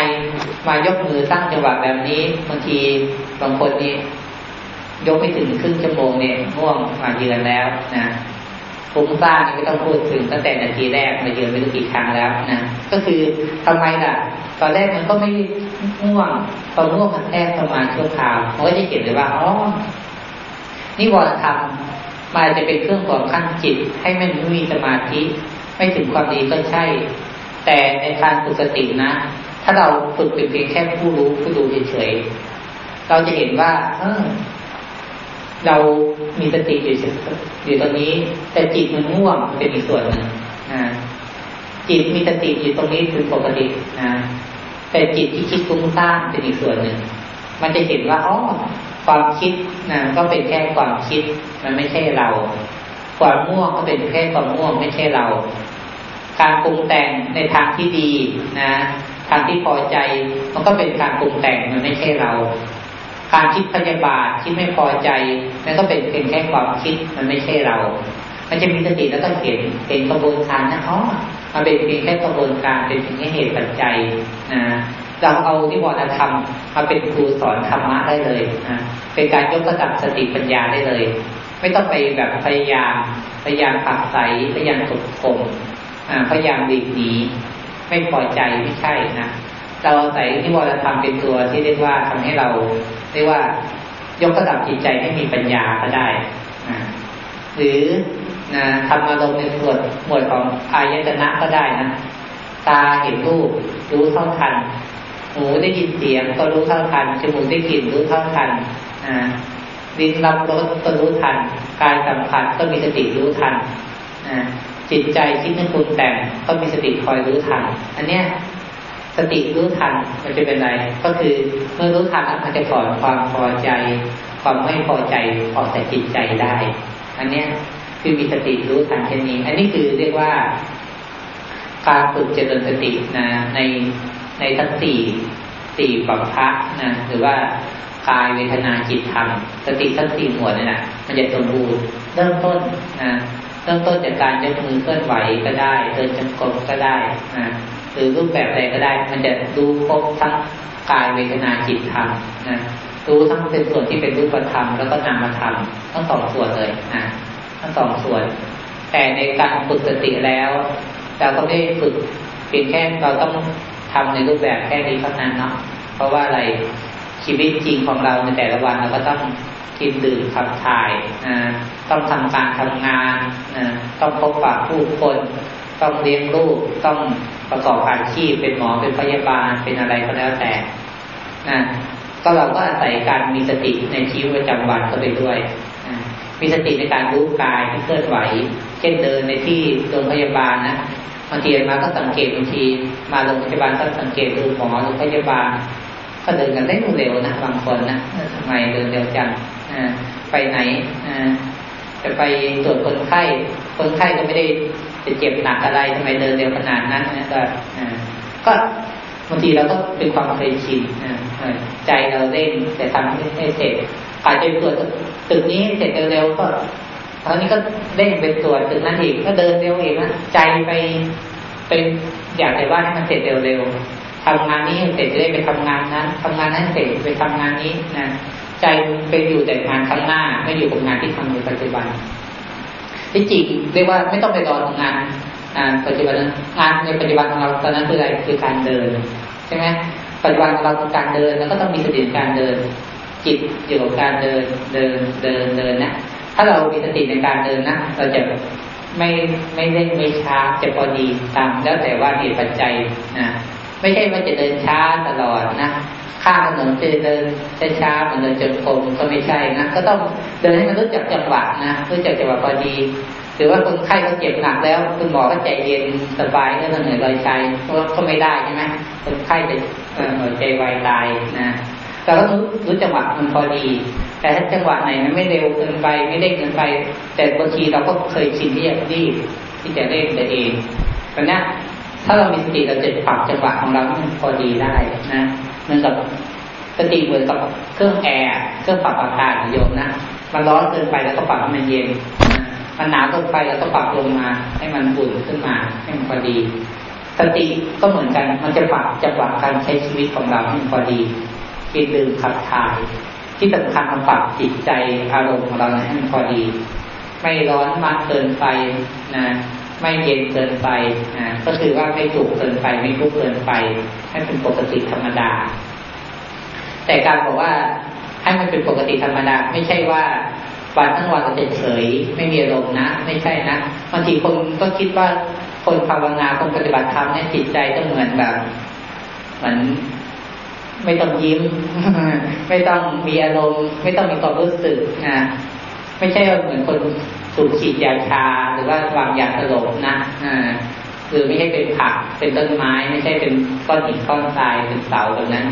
มายกมือตั้างจังหวะแบบนี้บางทีบางคนนี่ยกไม่ถึงครึ่งชั่วโมงเนี่ยง่วงมาเยือนแล้วนะฟุ้งซ่านนี่ไม่ต้องพูดถึงตั้งแต่นาทีแรกมาเยือนไปกี่ครั้งแล้วนะก็คือทำไมล่ะ ตอนแรกมันก็ไม่ง่วงตอนง่วงมันแทรกประมาณชั่วคราวมันก็จะเห็นเลยว่าอ๋อนี่วรธรรม มาจะเป็นเครื่องขอขั้นจิต ให้มันไม่มีสมาธิไม่ถึงความดีก็ใช่ แต่ในทางฝึกสตินะ ถ้าเราฝึกเป็นเพียงแค่ผู้รู้ผู้ดูเฉยๆเราจะเห็นว่า เออเรามีสติอยู่อยู่ตรงนี้ แต่จิตมันง่วงเป็นอีกส่วนหนึ่งนะจิตมีสติอยู่ตรงนี้คือปกตินะแต่จิตที่คิดฟุ้งซ่านเป็นอีกส่วนหนึ่ง มันจะเห็นว่าอ๋อ ความคิดนะก็เป็นแค่ความคิดมันไม่ใช่เรา ความม่วงก็เป็นแค่ความม่วงไม่ใช่เรา การปรุงแต่งในทางที่ดีนะทางที่พอใจมันก็เป็นการปรุงแต่งมันไม่ใช่เรา การคิดพยาบาทคิดไม่พอใจนั่นก็เป็นเพียงแค่ความคิดมันไม่ใช่เรา มันจะมีสติแล้วก็เห็นเห็นกระบวนการนะอ๋อมันเป็นเพียงแค่กระบวนการเป็นเพียงแค่เหตุปัจจัยนะ เราเอานิวรณธรรมมาเป็นครูสอนธรรมะได้เลยนะเป็นการยกระดับสติปัญญาได้เลย ไม่ต้องไปแบบพยายามพยายามปักใสพยายามตกข่มพยายามหลีกหนีไม่พอใจไม่ใช่นะเราใส่นิวรณธรรมเป็นตัวที่เรียกว่าทำให้เราเรียกว่ายกระดับจิตใจให้มีปัญญาก็ได้นะหรือนะทำอารมณ์ในส่วนหมวดของอายตนะก็ได้นะ ตาเห็นรูปรู้เท่าทัน หูได้ยินเสียงก็รู้เท่าทัน จมูกได้กลิ่นรู้เท่าทันนะลิ้นรับรสก็รู้ทัน กายสัมผัสก็มีสติรู้ทันนะจิตใจคิดนึกปรุงแต่งก็มีสติคอยรู้ทัน อันเนี้ยสติรู้ทันมันจะเป็นอะไร ก็คือเมื่อรู้ทันมันจะถอนความพอใจ ความไม่พอใจออกจากจิตใจได้ อันเนี้ยคือมีสติรู้ทันแค่นี้ อันนี้คือเรียกว่าการฝึกเจริญสตินะใน ในทั้งสี่สี่ปัปพะนะหรือว่ากายเวทนาจิตธรรมสติทั้งสี่หมวดนี่แหละมันจะสมบูรณ์เริ่มต้นนะเริ่มต้นจากการยกมือเคลื่อนไหวก็ได้ เดินจงกรมก็ได้นะหรือรูปแบบใดก็ได้ มันจะดูครบทั้งกายเวทนาจิตธรรมนะรู้ทั้งเป็นส่วนที่เป็นรูปธรรมแล้วก็นามธรรมทั้งสองส่วนเลยนะทั้งสองส่วน แต่ในการฝึกสติแล้ว เราก็ไม่ได้ฝึกเพียงแค่เราต้อง ทำในรูปแบบแค่นี้เท่านั้นเนาะเพราะว่าอะไรชีวิตจริงของเราในแต่ละวันเราก็ต้องกินดื่มขับถ่ายนะต้องทำการทำงานนะต้องพบปะผู้คน ต้องเลี้ยงลูกต้องประกอบอาชีพเป็นหมอเป็นพยาบาลเป็นอะไรก็แล้วแต่นะก็เราก็อาศัยการมีสติในชีวิตประจำวันก็ไปด้วยนะมีสติในการรู้กายที่เคลื่อนไหว เช่นเดินในที่โรงพยาบาลนะ บางทีมาก็สังเกตบางทีมาโรงพยาบาลก็สังเกตดูหมอหรือพยาบาลก็เดินกันได้เร็วนะบางคนนะทำไมเดินเร็วจังไปไหนจะไปตรวจคนไข้ คนไข้ก็ไม่ได้จะเจ็บหนักอะไรทำไมเดินเร็วขนาดนั้นนะก็ก็บางทีเราก็เป็นความเคยชินใจเราเร่งแต่ทำให้เสร็จอาจจะตรวจตึกนี้เสร็จเร็วๆก็ ตอนนี้ก็เร่งเป็นตรวจตึกนั้นอีกก็เดินเร็วอีกนะใจไปเป็นอยากแต่ว่าให้มันเสร็จเร็วๆทำงานนี้เสร็จจะได้ไปทำงานนั้นทำงานนั้นเสร็จไปทำงานนี้นะใจไปอยู่แต่งานข้างหน้าไม่อยู่กับงานที่ทำในปัจจุบันที่จริงเรียกว่าไม่ต้องไปรอทำงานงานปัจจุบันงานในปัจจุบันของเราตอนนั้นคืออะไรคือการเดินใช่ไหมปัจจุบันของเราคือการเดินแล้วก็ต้องมีสติการเดิน จิตอยู่กับการเดินเดินเดินเดินนะ ถ้าเรามีสติในการเดินนะเราจะไม่ไม่เร่งไม่ช้าจะพอดีตามแล้วแต่ว่าเหตุปัจจัยนะไม่ใช่ว่าจะเดินช้าตลอดนะข้ามถนนจะเดินช้าๆเหมือนเดินจงกรมก็ไม่ใช่นะก็ต้องเดินให้มันรู้จักจังหวะนะรู้จักจังหวะพอดีหรือว่าคนไข้เขาเจ็บหนักแล้ว คุณหมอก็ใจเย็นสบายก็ต้องเหนื่อยลอยใจก็ไม่ได้ใช่ไหมคนไข้จะหัวใจวายตายนะเราก็รู้รู้จังหวะมันพอดี แต่ถ้าจังหวะไหนมันไม่เร็วเกินไปไม่เร่งเกินไป แต่บางทีเราก็เคยชินที่จะรีบที่จะเร่งตัวเองเพราะนี้ถ้าเรามีสติเราจะปรับจังหวะของเราให้มันพอดีได้นะเหมือนกับสติเหมือนกับเครื่องแอร์เครื่องปรับอากาศโยมนะมันร้อนเกินไปแล้วก็ปรับให้มันเย็นมันหนาวเกินไปแล้วก็ปรับลงมา ให้มันอุ่นขึ้นมาให้มันพอดี สติก็เหมือนกันมันจะปรับจังหวะการใช้ชีวิตของเราให้มันพอดีกินดื่มขับถ่าย ที่สำคัญปรับจิตใจอารมณ์ของเราให้มันพอดี ไม่ร้อนมากเกินไปนะไม่เย็นเกินไปนะก็คือว่าไม่สุกเกินไป ไม่ทุกเกินไป ให้เป็นปกติธรรมดา แต่การบอกว่าให้มันเป็นปกติธรรมดา ไม่ใช่ว่าวันทั้งวันเราเฉยไม่มีอารมณ์นะ ไม่ใช่นะบางทีคนก็คิดว่าคนภาวนาคนปฏิบัติธรรมเนี่ยจิตใจจะเหมือนแบบเหมือน ไม่ต้องยิ้ม ไม่ต้องมีอารมณ์ ไม่ต้องมีความรู้สึกนะไม่ใช่เหมือนคนถูกฉีดยาชาหรือว่าวางยาสลบนะอ่าคือไม่ใช่เป็นผักเป็นต้นไม้ ไม่ใช่เป็นก้อนหินก้อนทรายเป็นเสาแบบนั้น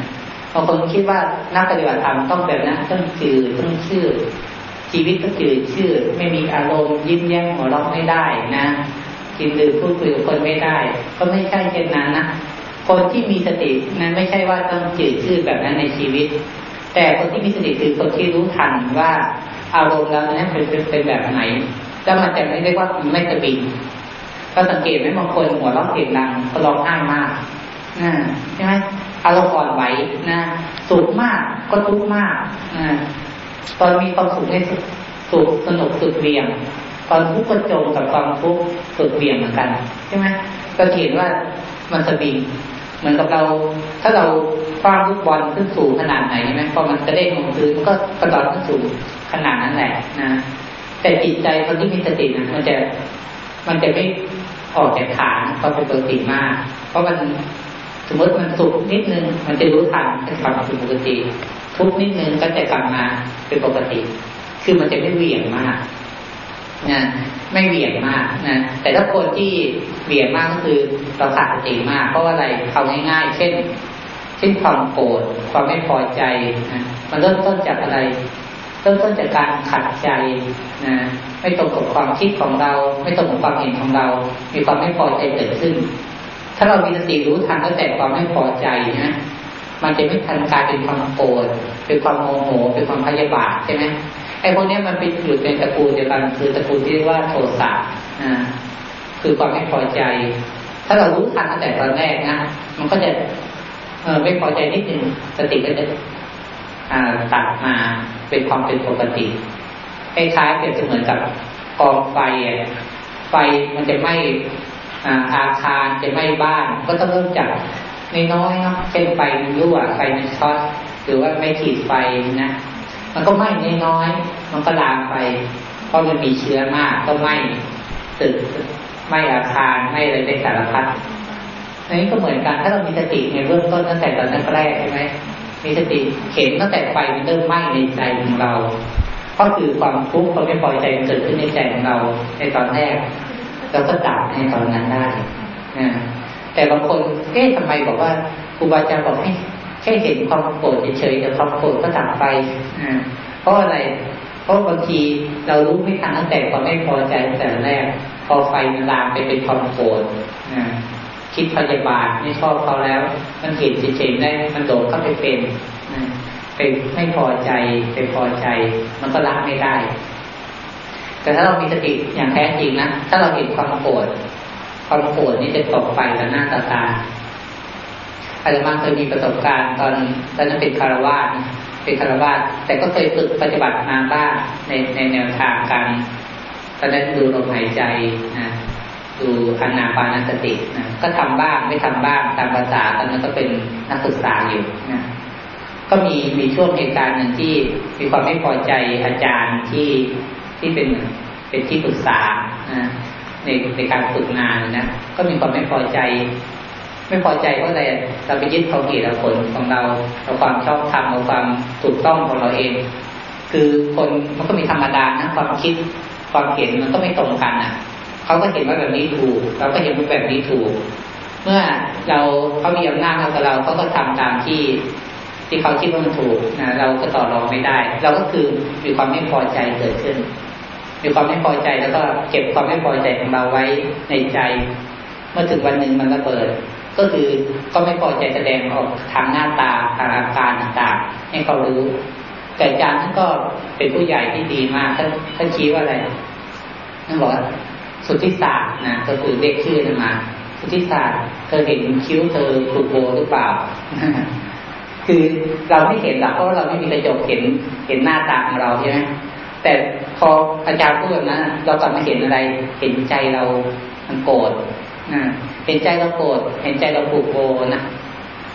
บางคนคิดว่านักปฏิบัติธรรมต้องแบบนั้นต้องจืดต้องชื่อ ชีวิตก็จืดชื่อ ไม่มีอารมณ์ยิ้มแย้มหัวเราะไม่ได้นะกินดื่มพูดคุยกับคนไม่ได้ ก็ไม่ใช่เช่นนั้นนะ คนที่มีสตินั้นไม่ใช่ว่าต้องจืดชื่อแบบนั้นในชีวิต แต่คนที่มีสติคือคนที่รู้ทันว่าอารมณ์เรานั้นเป็นเป็นแบบไหน แล้วมันจะไม่เรียกว่าไม่สบิงก็สังเกตไหมบางคนหัวเราะเสียงดังก็ร้องไห้มากนะใช่ไหมอารมณ์อ่อนไหวนะสุขมากก็ทุกข์มากนะตอนมีความสุขในสุขสนุกสุดเวียง ตอนทุกข์ก็จมกับความทุกข์สุดเวียงเหมือนกันใช่ไหมก็เห็นว่ามันสบิง เหมือนกับเรา ถ้าเราฝฟ้างลูกบอลขึ้นสูงขนาดไหนใช่ไหมพอมันกระเด้งลงพื้นมันก็กระดอนขึ้นสูงขนาดนั้นแหละนะแต่จิตใจคนที่มีสตินะมันจะมันจะไม่ออกจากฐานก็เป็นปกติมาก เพราะมันสมมติมันสุกนิดนึง มันจะรู้ทันเป็นความเป็นปกติ ทุกนิดนึงก็จะกลับมาเป็นปกติ คือมันจะไม่เหวี่ยงมาก นะไม่เหวี่ยงมากนะแต่ถ้าคนที่เหวี่ยงมากก็คือเราขาดสติมาก เพราะว่าอะไรเอาง่ายๆ เช่น เช่นความโกรธความไม่พอใจนะมันเริ่มต้นจากอะไรเริ่มต้นจากการขัดใจนะไม่ตรงกับความคิดของเรา ไม่ตรงกับความเห็นของเรา มีความไม่พอใจเกิดขึ้น ถ้าเรามีสติรู้ทันตั้งแต่ความไม่พอใจนะมันจะไม่ทันกลายเป็นความโกรธเป็นความโมโหเป็นความพยาบาทใช่ไหม อ้พวกนี้มันเป็นอยู่ในตระกูลเดียวกันคือตระกูลที่เรียกว่าโทสะนะคือความไม่พอใจ ถ้าเรารู้ทันตั้งแต่ตอนแรกนะมันก็จะเออไม่พอใจนิดหนึ่งสติก็จะตัดมาเป็นความเป็นปกติคล้ายๆเปรียบเสมือนกับกองไฟไฟมันจะไหม้อาคารจะไหม้บ้าน ก็ต้องเริ่มจากน้อยๆเนาะเช่นไฟมันรั่วไฟมันช็อตหรือว่าไม่ขีดไฟนะ มันก็ไหม้น้อยๆมันก็ลามไป เพราะมันมีเชื้อมากก็ไหม้ตึกไหม้อาคารไหม้อะไรในสารพัดอันนี้ก็เหมือนกัน ถ้าเรามีสติในเบื้องต้นตั้งแต่ตอนแรกใช่ไหมมีสติเห็นตั้งแต่ไฟมันเริ่มไหม้ในใจของเรา ก็คือความทุกข์ความไม่พอใจเกิดขึ้นในใจของเราในตอนแรกเราก็ดับในตอนนั้นได้นะแต่บางคนเอ๊ะทำไมบอกว่าครูบาอาจารย์บอกให้ ค่เห็นความโกรธเฉยๆแต่ความโกรธก็ดับไปเพราะอะไร เพราะบางทีเรารู้ไม่ทันตั้งแต่ความไม่พอใจตั้งแต่แรก พอไฟมันลามไปเป็นความโกรธคิดพยาบาทไม่ชอบเขาแล้ว มันเห็นเฉยๆได้มันโดดเข้าไปเป็นเป็นไม่พอใจเป็นพอใจ มันก็ละไม่ได้ แต่ถ้าเรามีสติอย่างแท้จริงนะถ้าเราเห็นความโกรธความโกรธนี่จะตกไปแล้วหน้าตาตาอาจจะมาเคยมีประสบการณ์ตอนตอนนั้นเป็นคารวาสเป็นคารวาสแต่ก็เคยฝึกปฏิบัติมาบ้างในในแนวทางการตอนนั้นดูลมหายใจนะดูอนาปานสตินะก็ทำบ้างไม่ทำบ้างตามภาษาตอนนั้นก็เป็นนักศึกษาอยู่นะก็มีมีช่วงเหตุการณ์หนึ่งที่มีความไม่พอใจอาจารย์ที่ที่เป็นเป็นที่ปรึกษานะในในการฝึกงานนะก็มีความไม่พอใจ ไม่พอใจเพราะอะไรเราไปยึดเขาเหตุผลของเราเราความชอบธรรมเราความถูกต้องของเราเอง คือคนมันก็มีธรรมดานะความคิดความเห็นมันก็ไม่ตรงกันอะเขาก็เห็นว่าแบบนี้ถูก เราก็เห็นว่าแบบนี้ถูก เมื่อเราเขามีอำนาจเท่ากับเราเขาก็ทำตามที่ที่เขาคิดว่ามันถูกนะเราก็ต่อรองไม่ได้ เราก็คือมีความไม่พอใจเกิดขึ้น มีความไม่พอใจแล้วก็เก็บความไม่พอใจของเราไว้ในใจ เมื่อถึงวันหนึ่งมันระเบิด ก็คือก็ไม่พอใจแสดงออกทางหน้าตาทางอาการต่างๆให้เขารู้ แต่อาจารย์ท่านก็เป็นผู้ใหญ่ที่ดีมากท่านท่านชี้ว่าอะไรท่านบอกสุทธิศาสตร์นะก็คือเด็กชื่อมา สุทธิศาสตร์เธอเห็นคิ้วเธอถูกโบหรือเปล่า คือเราไม่เห็นหรอกเพราะเราไม่มีกระจกเห็นเห็นหน้าตาของเราใช่ไหมแต่พออาจารย์พูดแบบนั้นเรากลับมาเห็นอะไร เห็นใจเรามันโกรธนะ เห็นใจเราโกรธเห็นใจเราผูกโบนะ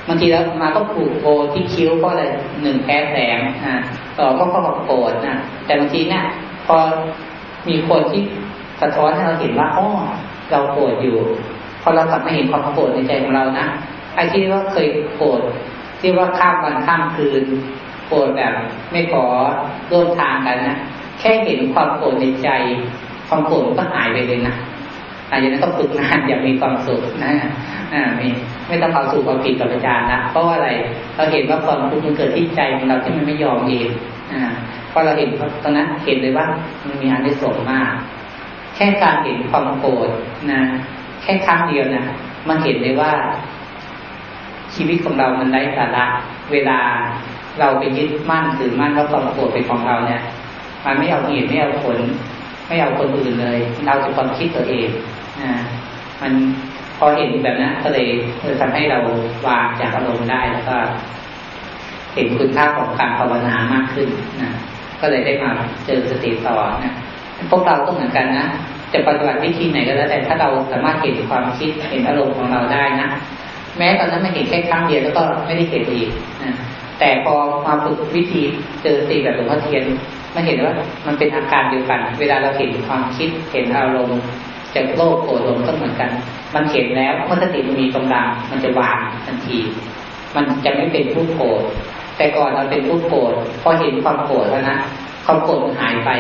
บางทีแล้วมาก็ผูกโบที่คิ้วเพราะอะไรหนึ่งแพ้แสงอ่าต่อก็เพราะโกรธนะแต่บางทีเนี่ยพอมีคนที่สะท้อนให้เราเห็นว่าอ๋อเราโกรธอยู่ พอเรากลับมาเห็นความโกรธในใจของเรานะไอ้ที่ว่าเคยโกรธที่ว่าข้ามวันข้ามคืนโกรธแบบไม่ขอร่วมทางกันนะแค่เห็นความโกรธในใจ ความโกรธก็หายไปเลยนะ อาจจะนั้นก็ฝึกงานอย่างมีความสุขนะอ่าไม่ไม่ต้องเอาสู่ความผิดกับอาจารย์นะเพราะว่าอะไรเราเห็นว่าความทุกข์มันเกิดที่ใจของเราที่มันไม่ยอมเองอ่าพอเราเห็นตอนนั้นเห็นเลยว่ามันมีอันได้ส่งมาก แค่การเห็นความโกรธนะแค่ครั้งเดียวนะมันเห็นเลยว่า ชีวิตของเรามันไร้สาระเวลาเราไปยึดมั่นถือมั่นว่าความโกรธเป็นของเราเนี่ย มันไม่เอาเหตุไม่เอาผล ไม่เอาคนอื่นเลย เราจะความคิดตัวเอง มันพอเห็นแบบนั้นก็เลยทำให้เราวางจากอารมณ์ได้แล้วก็เห็นคุณค่าของการภาวนามากขึ้นนะก็เลยได้มาเจอสติต่อนะพวกเราก็เหมือนกันนะจะปฏิบัติวิธีไหนก็แล้วแต่ถ้าเราสามารถเห็นความคิดเห็นอารมณ์ของเราได้นะแม้ตอนนั้นมันเห็นแค่ครั้งเดียวแล้วก็ไม่ได้เห็นอีกนะแต่พอมาฝึกวิธีเจอสติแบบหลวงพ่อเทียนมันเห็นว่ามันเป็นอาการเดียวกัน เวลาเราเห็นความคิดเห็นอารมณ์ จากโลภโกรธหลงก็เหมือนกัน มันเห็นแล้วเมื่อสติมันมีกำลังมันจะวางทันที มันจะไม่เป็นผู้โกรธแต่ก่อนเราเป็นผู้โกรธพอเห็นความโกรธแล้วนะความโกรธมันหายไป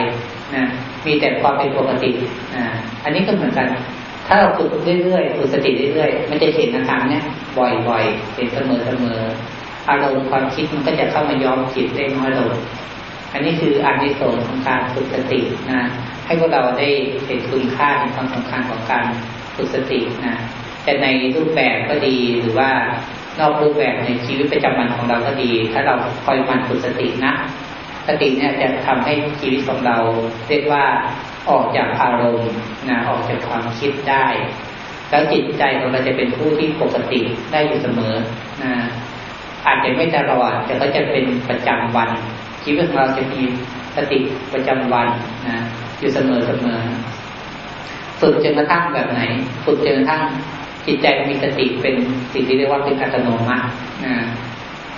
นะมีแต่ความเป็นปกติอ่าอันนี้ก็เหมือนกัน ถ้าเราฝึกเรื่อยๆฝึกสติเรื่อยๆมันจะเห็นอาการเนี้ยบ่อยๆเห็นเสมอๆอารมณ์ความคิดมันก็จะเข้ามาย้อมจิตได้น้อยลงอันนี้คืออานิสงส์ของการฝึกสตินะ ให้พวกเราได้เห็นคุณค่าในความสำคัญของการฝึกสตินะแต่ในรูปแบบก็ดีหรือว่านอกรูปแบบในชีวิตประจำวันของเราก็ดี ถ้าเราคอยมันฝึกสตินะสติเนี่ยจะทำให้ชีวิตของเราเรียกว่าออกจากอารมณ์นะออกจากความคิดได้ แล้วจิตใจของเราจะเป็นผู้ที่ปกติได้อยู่เสมอนะอาจจะไม่ตลอดแต่ก็จะเป็นประจำวัน ชีวิตของเราจะมีสติประจำวันนะ อยู่เสมอเสมอฝึกจนกระทั่งแบบไหน ฝึกจนกระทั่งจิตใจมีสติเป็นสิ่งที่เรียกว่าเป็นอัตโนมัตินะ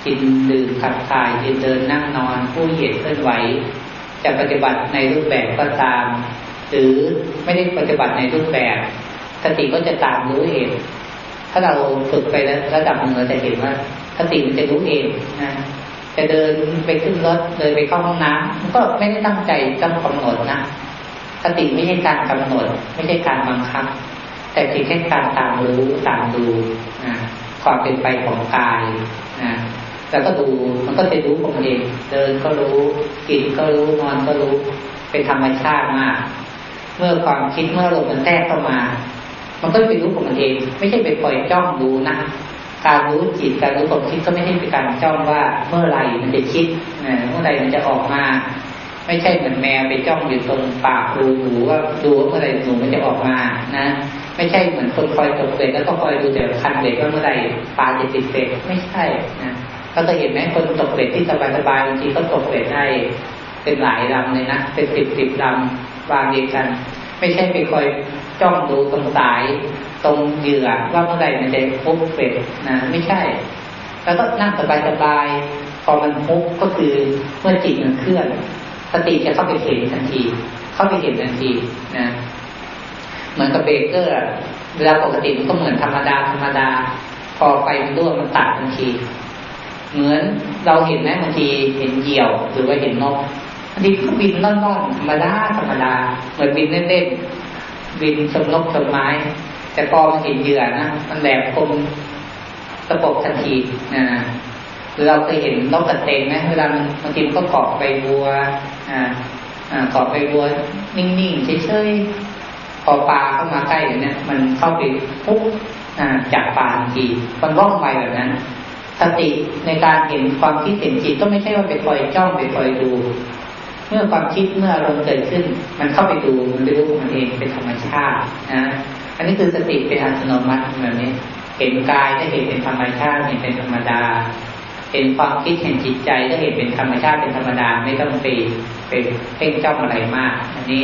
กินดื่มขับถ่ายยืนเดินนั่งนอนผู้เหยียดเคลื่อนไหว จะปฏิบัติในรูปแบบก็ตาม หรือไม่ได้ปฏิบัติในรูปแบบ สติก็จะตามรู้เอง ถ้าเราฝึกไประดับหนึ่งเราจะเห็นว่าสติมันจะรู้เองนะจะเดินไปขึ้นรถเดินไปเข้าห้องน้ำก็ไม่ได้ตั้งใจจำกำหนดนะ สติไม่ใช่การกำหนด ไม่ใช่การบังคับ แต่เพียงแค่การตามรู้ตามดูนะความเป็นไปของกายนะแล้วก็ดูมันก็จะรู้ของมันเองเดินก็รู้กินก็รู้นอนก็รู้เป็นธรรมชาติมาก เมื่อความคิดเมื่อลมมันแทรกเข้ามา มันก็ไปรู้ของมันเอง ไม่ใช่ไปปล่อยจ้องดูนะการรู้จิตการรู้ความคิดก็ไม่ใช่เป็นการจ้องว่าเมื่อไรมันจะคิดเมื่อไรมันจะออกมา ไม่ใช่เหมือนแมวไปจ้องอยู่ตรงปากรูหูว่าดูว่าเมื่อไรหนูมันจะออกมานะ ไม่ใช่เหมือนคนคอยตกเบ็ดแล้วก็คอยดูแต่คันเบ็ดว่าเมื่อไรปลาจะติดเบ็ดไม่ใช่นะเราจะเห็นไหมคนตกเบ็ดที่สบายๆบางทีก็ตกเบ็ดได้เป็นหลายลำเลยนะเป็นสิบสิบลำวางเดียวกัน ไม่ใช่ไปคอยจ้องดูตรงสายตรงเหยื่อว่าเมื่อไรมันจะพุบเป็ดนะไม่ใช่ แล้วก็นั่งสบายๆพอมันพุบก็คือเมื่อจิตมันเคลื่อน สติจะเข้าไปเห็นทันที เข้าไปเห็นทันทีนะเหมือนกับเบเกอร์เวลาปกติมันก็เหมือนธรรมดาธรรมดา พอไฟมันรั่วมันตัดทันที เหมือนเราเห็นไหมบางทีเห็นเหยี่ยวหรือว่าเห็นนกอันนี้ก็บินล่อนๆธรรมดาธรรมดา เหมือนบินเล่นๆบินชมนกชมไม้ แต่พอมันเห็นเหยื่อนะมันแหลมคมตะปบทันทีนะเราเคยเห็นนกกระเตงไหมเวลาบางทีมันก็เกาะใบบัว อ่าอ่าเกาะใบบัวนิ่งๆเฉยๆพอปลาเข้ามาใกล้เนี่ยมันเข้าไปปุ๊บอ่าจับปลาทันทีมันว่องไวแบบนั้น สติในการเห็นความคิดเห็นจิตก็ไม่ใช่ว่าไปคอยจ้องไปคอยดู เมื่อความคิดเมื่ออารมณ์เกิดขึ้น มันเข้าไปดูมันรู้มันเองเป็นธรรมชาตินะอันนี้คือสติเป็นอัตโนมัติแบบนี้เห็นกายก็เห็นเป็นธรรมชาติเห็นเป็นธรรมดา เห็นความคิดเห็นจิตใจก็เห็นเป็นธรรมชาติเป็นธรรมดาไม่ต้องไปไปเพ่งจ้องอะไรมาก อันนี้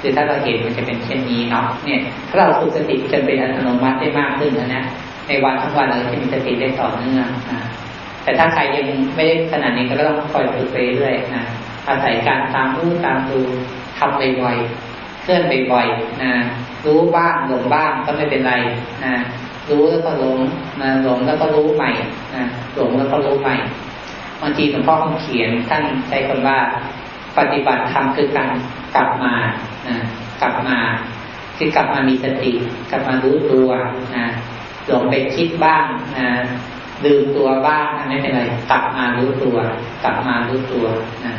คือถ้าเราเห็นมันจะเป็นเช่นนี้เนาะเนี่ยถ้าเราฝึกสติจนเป็นอัตโนมัติได้มากขึ้นนะในวันทั้งวันเราจะมีสติได้ต่อเนื่องนะแต่ถ้าใครยังไม่ได้ขนาดนี้ก็ต้องคอยฝึกไปเรื่อยนะอาศัยการตามรู้ตามดูทำบ่อยๆเคลื่อนบ่อยๆนะรู้บ้างหลงบ้างก็ไม่เป็นไรนะ รู้แล้วก็หลงนะหลงแล้วก็รู้ใหม่นะหลงแล้วก็รู้ใหม่บางทีหลวงพ่อเขียนท่านใช้คำว่าปฏิบัติธรรมคือการกลับมานะกลับมา คือกลับมามีสติกลับมารู้ตัวนะหลงไปคิดบ้างนะลืมตัวบ้างไม่เป็นไรกลับมารู้ตัว กลับมารู้ตัวนะ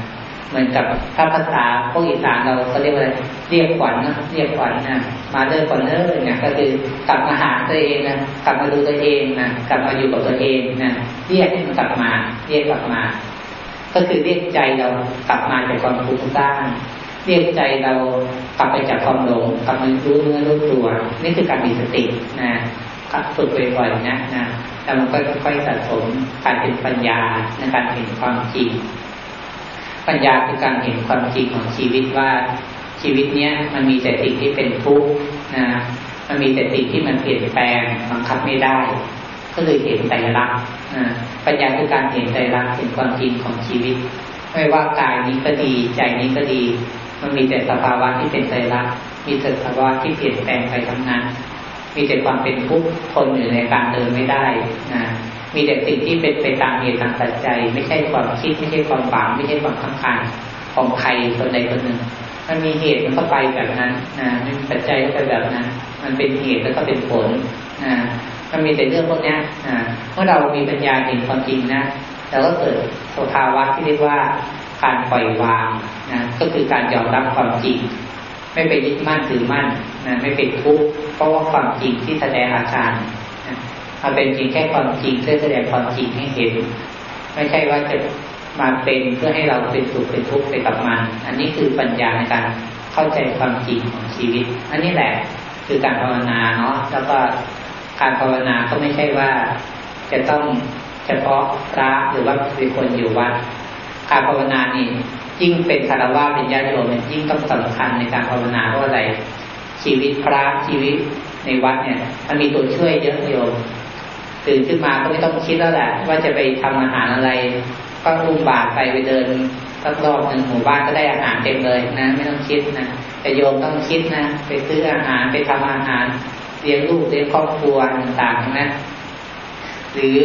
เหมือนกับถ้าภาษาพวกอีสานเราก็เรียกว่าอะไรเรียกขวัญนะเรียกขวัญนะมาเดินขวัญเออเนี่ยก็คือกลับมาหาตัวเองนะกลับมาดูตัวเองนะกลับมาอยู่กับตัวเองนะเรียกให้มันกลับมา เรียกกลับมา ก็คือเรียกใจเรากลับมาจากความฟุ้งซ่านเรียกใจเรากลับไปจากความหลงกลับมารู้เนื้อรู้ตัว นี่คือการมีสตินะฝึกบ่อยๆนะนะแล้วมันก็ค่อยๆสะสมการเป็นปัญญาในการเห็นความจริง ปัญญาคือการเห็นความจริงของชีวิตว่าชีวิตเนี้ยมันมีแต่สิ่งที่เป็นทุกข์นะมันมีแต่สิ่งที่มันเปลี่ยนแปลงบังคับไม่ได้ ก็เลยเห็นใจรักนะปัญญาคือการเห็นใจรักเห็นความจริงของชีวิต ไม่ว่ากายนี้ก็ดีใจนี้ก็ดี มันมีแต่สภาวะที่เป็นใจรักมีแต่สภาวะที่เปลี่ยนแปลงไปทั้งนั้น มีแต่ความเป็นทุกข์ทนอยู่ในการเดินไม่ได้นะ มีแต่สิ่งที่เป็นไปตามเหตุตามปัจจัย ไม่ใช่ความคิดไม่ใช่ความฝังไม่ใช่ความข้างคานของใครคนใดคนหนึ่ง มันมีเหตุมันก็ไปแบบนั้นนะมันปัจจัยก็ไปแบบนั้น มันเป็นเหตุแล้วก็เป็นผลนะมันมีแต่เรื่องพวกนี้นะเมื่อเรามีปัญญาเห็นความจริงนะเราก็เกิดสภาวะที่เรียกว่าการปล่อยวางนะก็คือการยอมรับความจริง ไม่ไปยึดมั่นถือมั่นนะไม่เป็นทุกข์เพราะว่าความจริงที่แสดงอาการ มันเป็นจริงแค่ความจริงเพื่อแสดงความจริงให้เห็น ไม่ใช่ว่าจะมาเป็นเพื่อให้เราเป็นสุขเป็นทุกข์ไปกับมัน อันนี้คือปัญญาในการเข้าใจความจริงของชีวิต อันนี้แหละคือการภาวนาเนาะแล้วก็การภาวนาก็ไม่ใช่ว่าจะต้องเฉพาะพระหรือว่าเป็นคนอยู่วัดการภาวนานี่ยิ่งเป็นคารวะเป็นญาติโยมยิ่งต้องสำคัญในการภาวนาเพราะอะไรชีวิตพระชีวิตในวัดเนี่ย มันมีตัวช่วยเยอะโยม ตื่นขึ้นมาก็ไม่ต้องคิดแล้วแหละว่าจะไปทำอาหารอะไร ก็อุ้มบาตรไปไปเดินสักรอบหนึ่งหมู่บ้านก็ได้อาหารเต็มเลยนะ ไม่ต้องคิดนะแต่โยมต้องคิดนะไปซื้ออาหารไปทำอาหารเลี้ยงลูกเลี้ยงครอบครัวต่างๆนะหรือ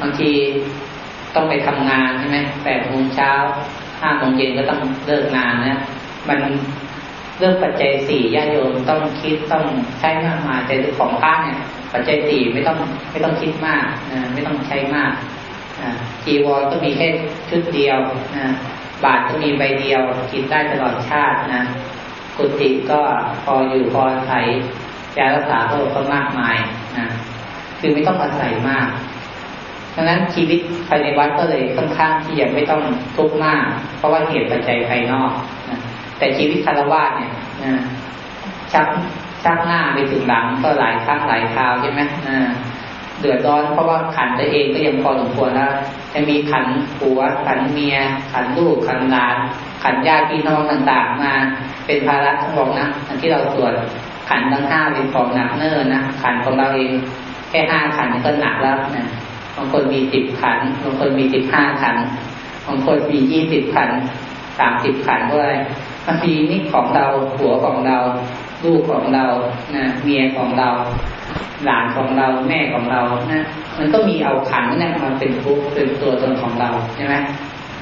บางทีต้องไปทำงานใช่ไหมแปดโมงเช้าห้าโมงเย็นก็ต้องเลิกงานนะมันเรื่องปัจจัยสี่ญาติโยมต้องคิดต้องใช้มากมาแต่ของพระเนี่ย ปัจจัยสี่ไม่ต้องไม่ต้องคิดมากนะไม่ต้องใช้มากจีวรก็มีแค่ชุดเดียวนะบาทก็มีใบเดียวกินได้ตลอดชาตินะกุฏิก็พออยู่พออาศัยยารักษาโรคก็มากมายนะคือไม่ต้องอาศัยมากดังนั้นชีวิตภายในวัดก็เลยค่อนข้างที่จะไม่ต้องทุกข์มาก เพราะว่าเหตุปัจจัยภายนอกนะแต่ชีวิตคารวะเนี่ยนะชัก ชักหน้าไปถึงหลังก็หลายครั้งหลายคราวใช่ไหมเดือดร้อนเพราะว่าขันตัวเองก็ยังพอสมควรแล้วจะมีขันผัวขันเมีย ขันลูกขันหลาน ขันญาติพี่น้องต่างๆมา เป็นภาระทั้งหมดนะอันที่เราตรวจขันทั้งห้าเป็นของหนักเนิ่นนะขันของเราเองแค่ห้าขันก็หนักแล้วนะบางคนมีสิบขันบางคนมีสิบห้าขันบางคนมียี่สิบขันสามสิบขันด้วยบางทีนี่ของเราผัวของเรา ลูกของเรานะเมียของเรา หลานของเราแม่ของเรานะมันก็มีเอาขันนั่นมาเป็นทุกเป็นตัวตนของเราใช่ไหม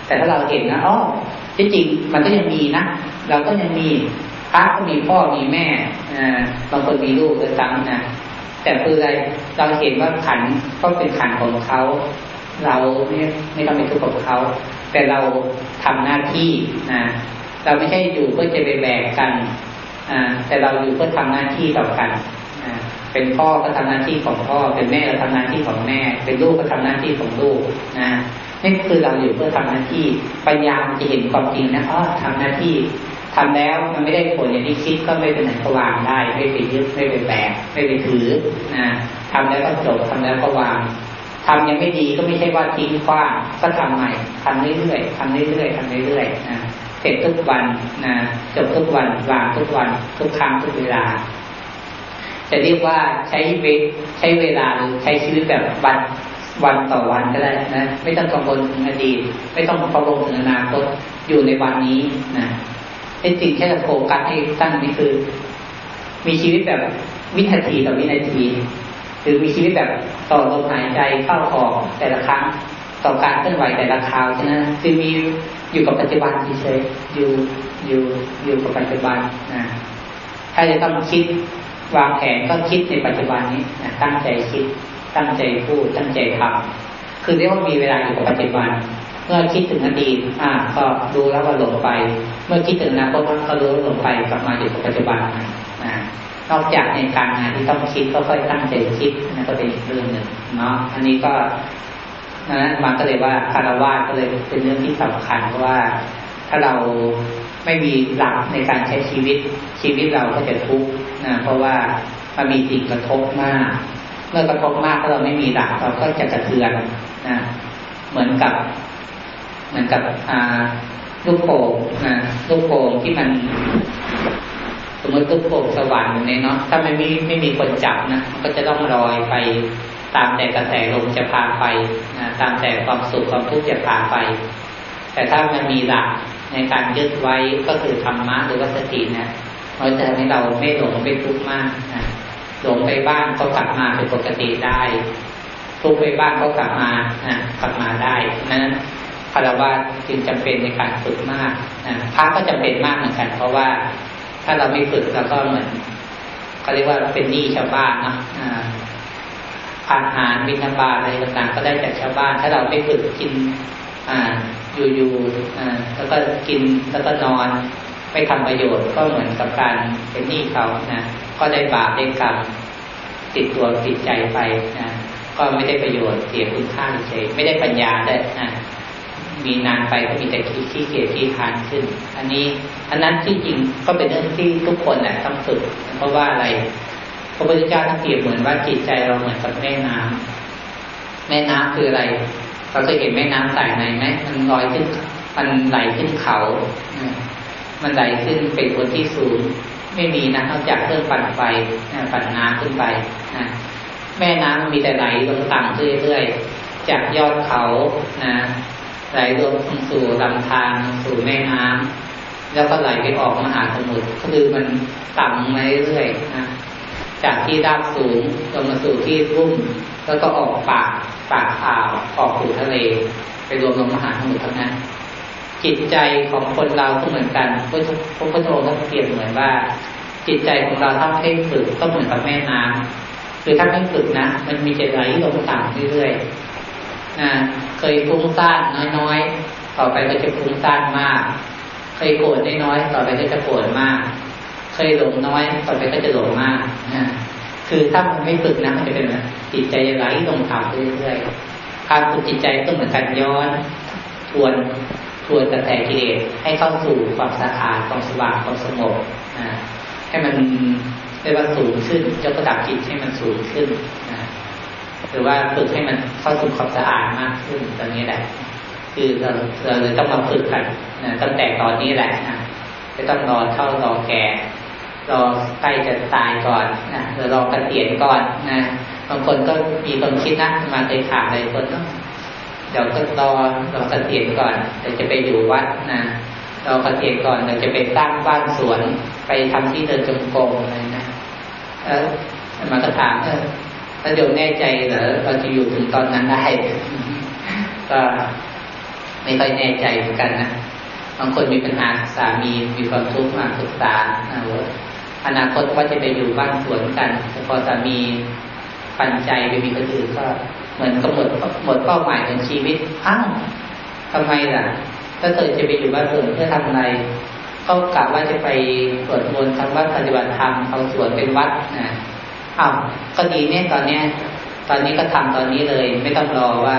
แต่ถ้าเราเห็นนะอ๋อที่จริงมันก็ยังมีนะเราก็ยังมีพระก็มีพ่อมีแม่บางคนมีลูกด้วยซ้ำนะแต่คืออะไรเราเห็นว่าขันก็เป็นขันของเขา เราไม่ไม่ต้องไปทุกข์กับเขา แต่เราทำหน้าที่นะเราไม่ใช่อยู่เพื่อจะไปแบกกัน แต่เราอยู่เพื่อทำหน้าที่ต่อกันเป็นพ่อก็ทำหน้าที่ของพ่อ เป็นแม่ก็ทำหน้าที่ของแม่ เป็นลูกก็ทำหน้าที่ของลูกนะนี่คือเราอยู่เพื่อทำหน้าที่ปัญญาจะเห็นความจริงนะอ๋อทำหน้าที่ทำแล้วมันไม่ได้ผลอย่างที่คิดก็ไม่เป็นไหนก็วางได้ ไม่ไปยึดไม่ไปแบกไม่ไปถือนะทำแล้วก็จบทำแล้วก็วางทำยังไม่ดีก็ไม่ใช่ว่าทิ้งคว้างก็ทำใหม่ทำเรื่อยๆทำเรื่อยๆทำเรื่อยๆนะ เสร็จทุกวันนะจบทุกวันวางทุกวัน ทุกครั้งทุกเวลา จะเรียกว่าใช้เวใช้เวลาหรือใช้ชีวิตแบบวันวันต่อวันก็ได้นะ ไม่ต้องกังวลถึงอดีต ไม่ต้องกังวลถึงอนาคตอยู่ในวันนี้นะไอ้สิ่งแค่จะโฟกัสให้ตั้งนี่คือ มีชีวิตแบบวินาทีต่อวินาที หรือมีชีวิตแบบต่อลมหายใจเข้าออกแต่ละครั้ง ต่อการเคลื่อนไหวแต่ละคราวใช่ไหมคือมีอยู่กับปัจจุบันเฉยอยู่อยู่อยู่กับปัจจุบันนะถ้าจะต้องคิดวางแผนก็คิดในปัจจุบันนี้นะตั้งใจคิด ตั้งใจพูดตั้งใจทำคือเรียกว่ามีเวลาอยู่กับปัจจุบัน เมื่อคิดถึงอดีตอ่า ก็รู้แล้วว่าหลงไป เมื่อคิดถึงอนาคตก็รู้หลงไปกลับมาอยู่กับปัจจุบันนะนอกจากในการงานที่ต้องคิดก็ค่อยตั้งใจคิดนะก็เป็นเรื่องหนึ่งเนาะอันนี้ก็ นะมันก็เลยว่าคารวะก็เลยเป็นเรื่องที่สำคัญเพราะว่าถ้าเราไม่มีหลักในการใช้ชีวิตชีวิตเราก็จะทุกข์นะเพราะว่ามันมีสิ่งกระทบมาก เมื่อกระทบมากถ้าเราไม่มีหลักเราก็จะกระเทือนนะเหมือนกับ เหมือนกับอ่าลูกโป่งนะลูกโป่งที่มัน สมมติลูกโป่งสว่างอย่างนี้เนาะถ้าไม่มีไม่มีคนจับนะมันก็จะต้องลอยไป ตามแต่กระแสลมจะพาไปนะตามแต่ความสุขความทุกข์จะพาไป แต่ถ้ามันมีหลักในการยึดไว้ก็คือธรรมะหรือว่าสตินะมันจะทำให้เราไม่หลงไม่ทุกข์มากนะหลงไปบ้างก็กลับมาเป็นปกติได้ ทุกข์ไปบ้างก็กลับมานะกลับมาได้นั้นคารวะจึงจำเป็นในการฝึกมากนะพระก็จำเป็นมากเหมือนกัน เพราะว่าถ้าเราไม่ฝึกเราก็เหมือนเขาเรียกว่าเป็นหนี้ชาวบ้านเนาะ อาหารวินาบาอะไรต่างๆ ก็ได้จากชาวบ้าน ถ้าเราไม่ฝึกกินอ่าอยู่ๆอ่าแล้วก็กินแล้วก็นอนไม่ทำประโยชน์ก็เหมือนกับการเป็นหนี้เขานะก็ได้บาปได้กรรมติดตัวติดใจไปนะก็ไม่ได้ประโยชน์เสียคุณค่าเฉยไม่ได้ปัญญาได้นะมีนานไปก็มีแต่ขี้ขี้เกียจขี้คานขึ้น อันนี้อันนั้นที่จริงก็เป็นเรื่องที่ทุกคนแหละต้องฝึกเพราะว่าอะไร พระพุทธเจ้าท่านเปรียบเหมือนว่าจิตใจเราเหมือนกับแม่น้ำแม่น้ำคืออะไร เราเคยเห็นแม่น้ำสายไหนไหมมันลอยขึ้น มันไหลขึ้นเขา มันไหลขึ้นไปบนที่สูง ไม่มีนะนอกจากเครื่องปั่นไฟปั่นน้ำขึ้นไปนะแม่น้ำมีแต่ไหลลงต่ำเรื่อยๆ จากยอดเขานะไหลลงสู่ลำธารสู่แม่น้ำแล้วก็ไหลไปออกมหาสมุทรคือมันต่ำมาเรื่อยๆนะ จากที่ราบสูงลงมาสู่ที่รุ่ม แล้วก็ออกปากปากอ่าวออกสู่ทะเล ไปรวมลงมหาสมุทรทั้งนั้นจิตใจของคนเราก็เหมือนกันพระพุทธองค์ท่านเปรียบเหมือนว่า จิตใจของเราถ้าไม่ฝึกก็เหมือนกับแม่น้ำคือถ้าไม่ฝึกนะ มันมีจไหลลงต่ำเรื่อยๆนะเคยฟุ้งซ่านน้อยๆ ต่อไปก็จะฟุ้งซ่านมาก เคยโกรธน้อยๆ ต่อไปก็จะโกรธมาก เคยหลงน้อยต่อไปก็จะหลงมากนะคือถ้ามันไม่ฝึกนะมันจะเป็นแบบจิตใจไหลลงต่ำเรื่อยๆการฝึกจิตใจก็เหมือนกันย้อนทวนทวนกระแสกิเลสให้เข้าสู่ความสะอาดความสว่างความสงบนะให้มันเรียกว่าสูงขึ้นจะระดับจิตให้มันสูงขึ้นนะหรือว่าฝึกให้มันเข้าสู่ความสะอาดมากขึ้นตรงนี้แหละ คือเราเราเลยต้องมาฝึกกันนะตั้งแต่ตอนนี้แหละนะไม่ต้องรอเท่ารอแก่ รอใกล้จะตายก่อนนะหรือรอเกษียณก่อนนะบางคนก็มีความคิดนะมาเคยถามเลยคนก็เดี๋ยวก็รอรอเกษียณก่อนเดี๋ยวจะไปอยู่วัดนะรอเกษียณก่อนเดี๋ยวจะไปสร้างบ้านสวนไปทำที่เดินจงกรมอะไรนะเออมาก็ถามเออถ้าเดี๋ยวแน่ใจเหรอเราจะอยู่ถึงตอนนั้นได้ก็ไม่ค่อยแน่ใจเหมือนกันนะบางคนมีปัญหาสามีมีความทุกข์มาปรึกษา อนาคตว่าจะไปอยู่บ้านสวนกันแต่พอสามีปันใจไปมีคนอื่นก็เหมือนกับหมดหมดเป้าหมายของชีวิตอ้าวทำไมล่ะถ้าเธอจะไปอยู่บ้านสวนเพื่อทำอะไรเขากะว่าจะไปสวดมนต์ทำวัดปฏิบัติธรรมเอาสวนเป็นวัดนะอ้าวก็ดีเนี่ยตอนเนี้ย ตอนนี้ก็ทำตอนนี้เลย ไม่ต้องรอว่า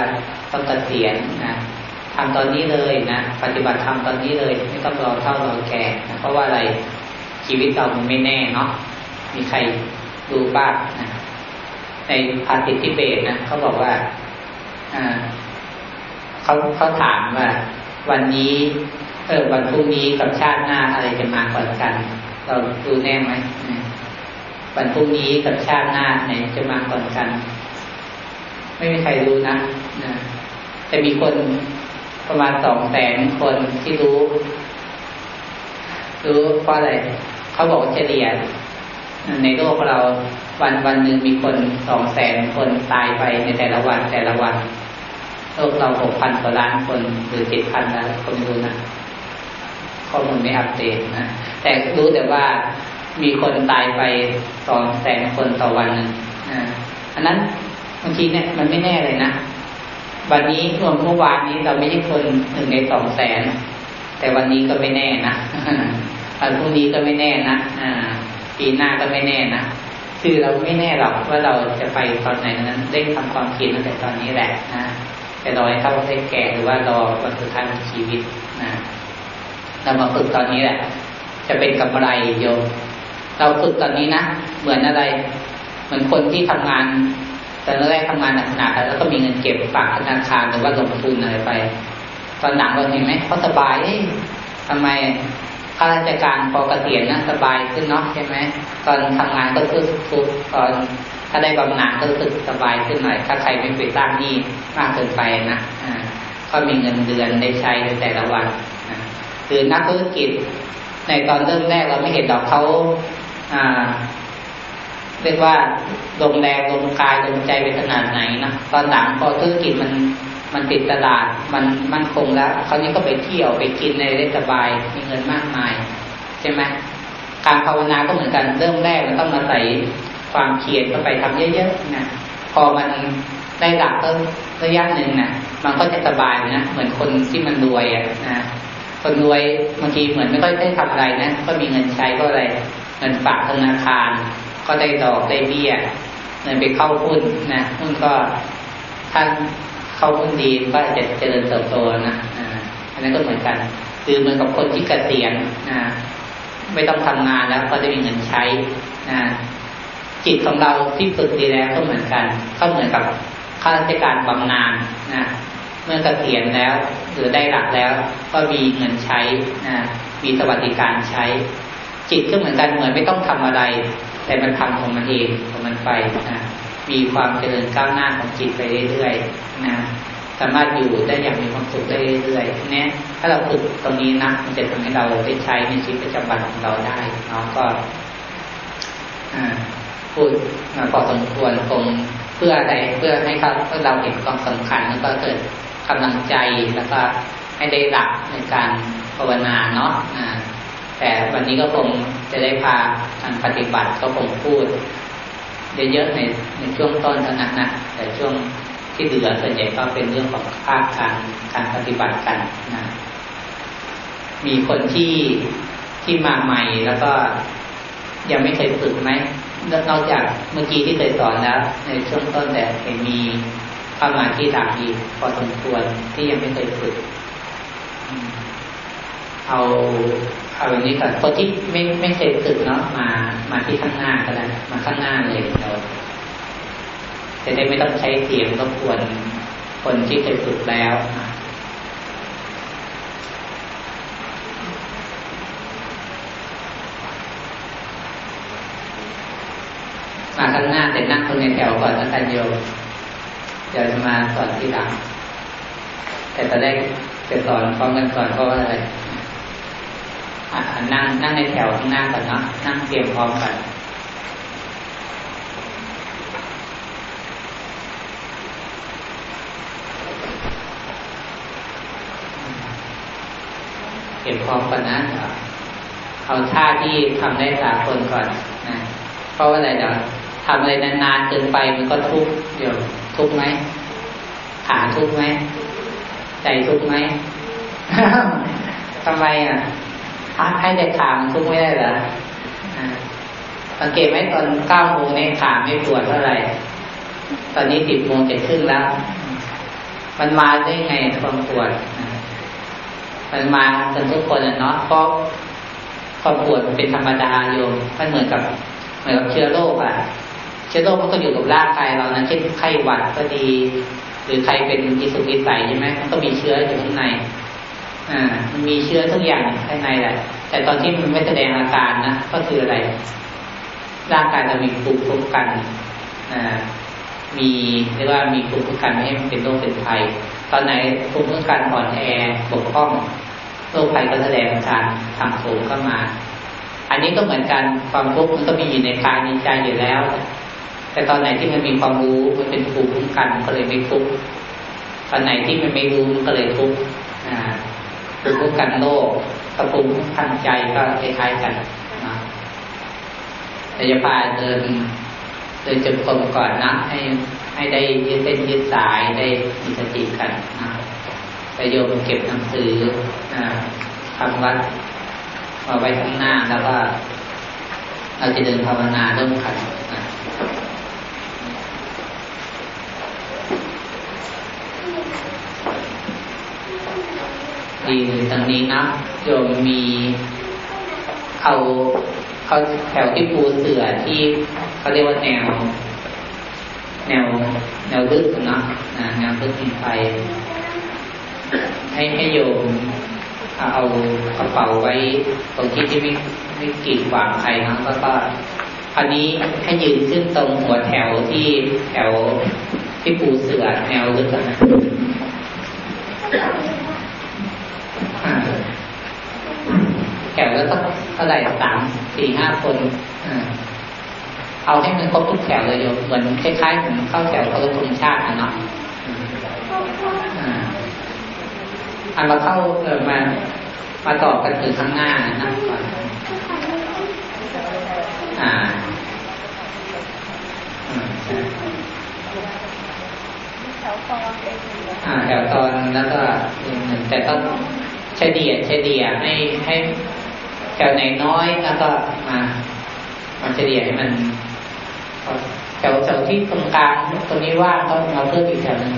ต้องเกษียณนะทำตอนนี้เลยนะปฏิบัติธรรมตอนนี้เลย ไม่ต้องรอเท่ารอแก่นะเพราะว่าอะไร ชีวิตเรามันไม่แน่เนาะมีใครดูบ้างนะในภาษิตทิเบตนะเขาบอกว่าเขาเขาถามว่า วันนี้เออวันพรุ่งนี้กับชาติหน้าอะไรจะมาก่อนกัน เราดูแน่ไหมวันพรุ่งนี้กับชาติหน้าไหนจะมาก่อนกัน ไม่มีใครรู้นะนะแต่มีคนประมาณสองแสนคนที่รู้ รู้เพราะอะไร เขาบอกเฉลี่ยในโลกเราวันวันหนึ่งมีคนสองแสนคนตายไปในแต่ละวันแต่ละวันโลกเราหกพันกว่าล้านคนหรือเจ็ดพันแล้วคนรู้นะข้อมูลไม่อัปเดตนะแต่รู้แต่ว่ามีคนตายไปสองแสนคนต่อวันนึงอันนั้นบางทีเนี่ยมันไม่แน่เลยนะวันนี้รวมเมื่อวานนี้เราไม่ใช่คนหนึ่งในสองแสนแต่วันนี้ก็ไม่แน่นะ วันพรุ่งนี้ก็ไม่แน่นะอ่าปีหน้าก็ไม่แน่นะคือเราไม่แน่หรอกว่าเราจะไปตอนไหนนั้นเร่งทำความคิดตั้งแต่ตอนนี้แหละนะแต่รอให้เข้าให้แก่หรือว่ารอวันสุดท้ายของชีวิตนะเรามาฝึกตอนนี้แหละ จะเป็นกำไรโยมเราฝึกตอนนี้นะเหมือนอะไร เหมือนคนที่ทำงานตอนแรกทำงานหนักๆแล้วก็มีเงินเก็บฝากธนาคารหรือว่าลงทุนอะไรไป ตอนหนังเราเห็นไหมเขาสบายทำไม ข้าราชการพอเกษียณนะสบายขึ้นเนาะใช่ไหมตอนทำงานก็ทุกทุกตอนถ้าได้บำนาญก็รู้สึกสบายขึ้นหน่อย ถ้าใครไม่ไปสร้างหนี้มากเกินไปนะอ่าก็มีเงินเดือนได้ใช้ในแต่ละวันหรือนักธุรกิจ ในตอนเริ่มแรกเราไม่เห็นดอกเขาอ่าเรียกว่าลงแรงลงกายลงใจไปขนาดไหนนะตอนหลังพอธุรกิจมัน มันติดตลาดมันมันคงแล้วเขานี้ก็ไปเที่ยวไปกินในได้สบายมีเงินมากมาย ใช่ไหมการภาวนาก็เหมือนกันเริ่มแรกมันต้องมาใส่ความเพียรเข้าไปทำเยอะๆนะพอมันได้หลักก็ระยะหนึ่งนะมันก็จะสบายนะเหมือนคนที่มันรวยอะนะคนรวยบางทีเหมือนไม่ค่อยได้ทำอะไรนะก็มีเงินใช้ก็อะไรเงินฝากธนาคาร ก็ได้ดอกได้เบี้ยเงินไปเข้าหุ้นนะหุ้นก็ท่าน เข้าหุ้นดีก็จะเจริญเติบโตนะอันนั้นก็เหมือนกัน คือเหมือนกับคนที่เกษียณนะไม่ต้องทำงานแล้วก็จะมีเงินใช้นะจิตของเราที่ฝึกดีแล้วก็เหมือนกัน ก็เหมือนกับข้าราชการบำนาญนะเมื่อเกษียณแล้วหรือได้หลักแล้ว ก็มีเงินใช้นะมีสวัสดิการใช้ จิตก็เหมือนกันเหมือนไม่ต้องทำอะไร แต่มันทำของมันเองของมันไปนะมีความเจริญก้าวหน้าของจิตไปเรื่อยๆ นะสามารถอยู่ได้อย่างมีความสุขได้เรื่อยๆเนี่ยถ้าเราฝึกตรงนี้นะมันจะทำให้เราได้ใช้ในชีวิตประจำวันของเราได้เนาะก็พูดมาพอสมควรคงเพื่ออะไรเพื่อให้เขาเราเห็นความสำคัญแล้วก็เกิดกำลังใจแล้วก็ให้ได้หลักในการภาวนาเนาะแต่วันนี้ก็คงจะได้พาการปฏิบัติก็คงพูดเยอะๆในในช่วงต้นเท่านั้นนะแต่ช่วง ที่เหลือส่วนใหญ่ก็เป็นเรื่องของภาคการการปฏิบัติกันนะมีคนที่ที่มาใหม่แล้วก็ยังไม่เคยฝึกไหมนอกจากเมื่อกี้ที่เคยสอนแล้ว ในช่วงต้นแต่เห็นมีเข้ามาที่หลังอีกพอสมควรที่ยังไม่เคยฝึก เอาเอาอย่างนี้ก่อนคนที่ไม่ไม่เคยฝึกเนาะมามาที่ข้างหน้าก็ได้มาข้างหน้าเลยเรา จะได้ไม่ต้องใช้เสียงรบกวนคนที่เคยฝึกแล้วมาข้างหน้าแต่นั่งตรงในแถวก่อนนะกันโยมเดี๋ยวจะมาสอนทีหลัง แต่ตอนแรกจะสอนพร้อมกันก่อนเพราะว่าอะไรนั่งนั่งในแถวข้างหน้าก่อนเนาะนั่งเตรียมพร้อมกัน ก็บพร้อมกันนะเอาท่าที่ทำได้สาคนก่อนนะเพราะว่าอะไรเดี๋ยวทำอะไรนานๆเกินไปมันก็ทุกข์เดี๋ยวทุกข์ไหมขาทุกข์ไหมใจทุกข์ไหมทำไมอะให้แต่ขามทุกข์ไม่ได้เหรอสังเกตไหมตอนเก้าโมงในขาไม่ปวดเท่าไหร่ ตอนนี้สิบโมงเจ็ดครึ่งแล้ว มันมาได้ไงความปวด มันมากันทุกคนเนาะเพราะความปวดมันเป็นธรรมดาโยมมันเหมือนกับเหมือนกับเชื้อโรคอะ เชื้อโรคมันก็อยู่กับร่างกายเรานะเช่นไข้หวัดก็ดี หรือใครเป็นอิสุกิสัยใช่ไหมมันก็มีเชื้ออยู่ข้างใน อ่า มันมีเชื้อทุกอย่างข้างในแหละ แต่ตอนที่มันไม่แสดงอาการนะก็คืออะไร ร่างกายเรามีภูมิคุ้มกัน อ่า มีเรียกว่ามีภูมิคุ้มกันไม่ให้มันเป็นโรคเป็นภัย ตอนไหนภูมิคุ้มกันอ่อนแอบกพร่องโรคภัยก็แสดงอาการทางสูงเข้ามา อันนี้ก็เหมือนกันความทุกข์มันก็มีอยู่ในกายในใจอยู่แล้ว แต่ตอนไหนที่มันมีความรู้มันเป็นภูมิคุ้มกันก็เลยไม่ทุกข์ตอนไหนที่มันไม่รู้มันก็เลยทุกข์ภูมิคุ้มกันโลกกับภูมิคุ้มกันใจก็คล้ายๆกันนะแต่จะพาเดิน เดินจงกรมก่อนนะ ให้ให้ได้ยืดเส้นยืดสายได้มีสติกันนะไปโยมเก็บหนังสือทำวัดมาไว้ข้างหน้าแล้วก็เราจะเดินภาวนาเริ่มขันนะดีตรงนี้นะโยมมีเอา เขาแถวที่ปูเสือที่เขาเรียกว่าแนว แนว แนวลึกนะแนวลึกไปให้ให้โยมเอากระเป๋าไว้ตรงที่ที่ไม่ไม่กีดขวางใครนะแล้วก็พราวนี้ให้ยืนขึ้นตรงหัวแถวที่แถวที่ปูเสือแนวลึกนะแถวแล้วก็เท่าไหร่สาม สี่ห้าคนเอาให้มันครบทุกแถวเลยโยมเหมือนคล้ายๆเหมือนเข้าแถวเขาตุนชาตินะเนาะอันเราเข้าเออมามาต่อกันถึงข้างหน้านะก่อนอ่าอ่าแถวตอนแล้วก็แต่ต้องเฉลี่ยเฉลี่ยให้ให้ แถวไหนน้อยแล้วก็มามาเฉลี่ยให้มันแถวแถวที่ตรงกลางตรงนี้ว่างก็มาเพิ่มอีกแถวหนึ่ง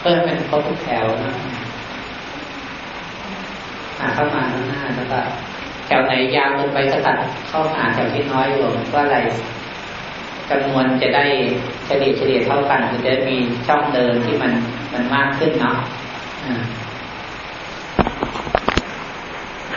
เพิ่มเป็นครบทุกแถวนะหาเข้ามาข้างหน้าแล้วก็แถวไหนยาวลงไปก็ตัดเข้าหาแถวที่น้อยลงก็อะไรจำนวนจะได้เฉลี่ยเฉลี่ยเท่ากันจะได้มีช่องเดินที่มันมันมากขึ้นเนาะ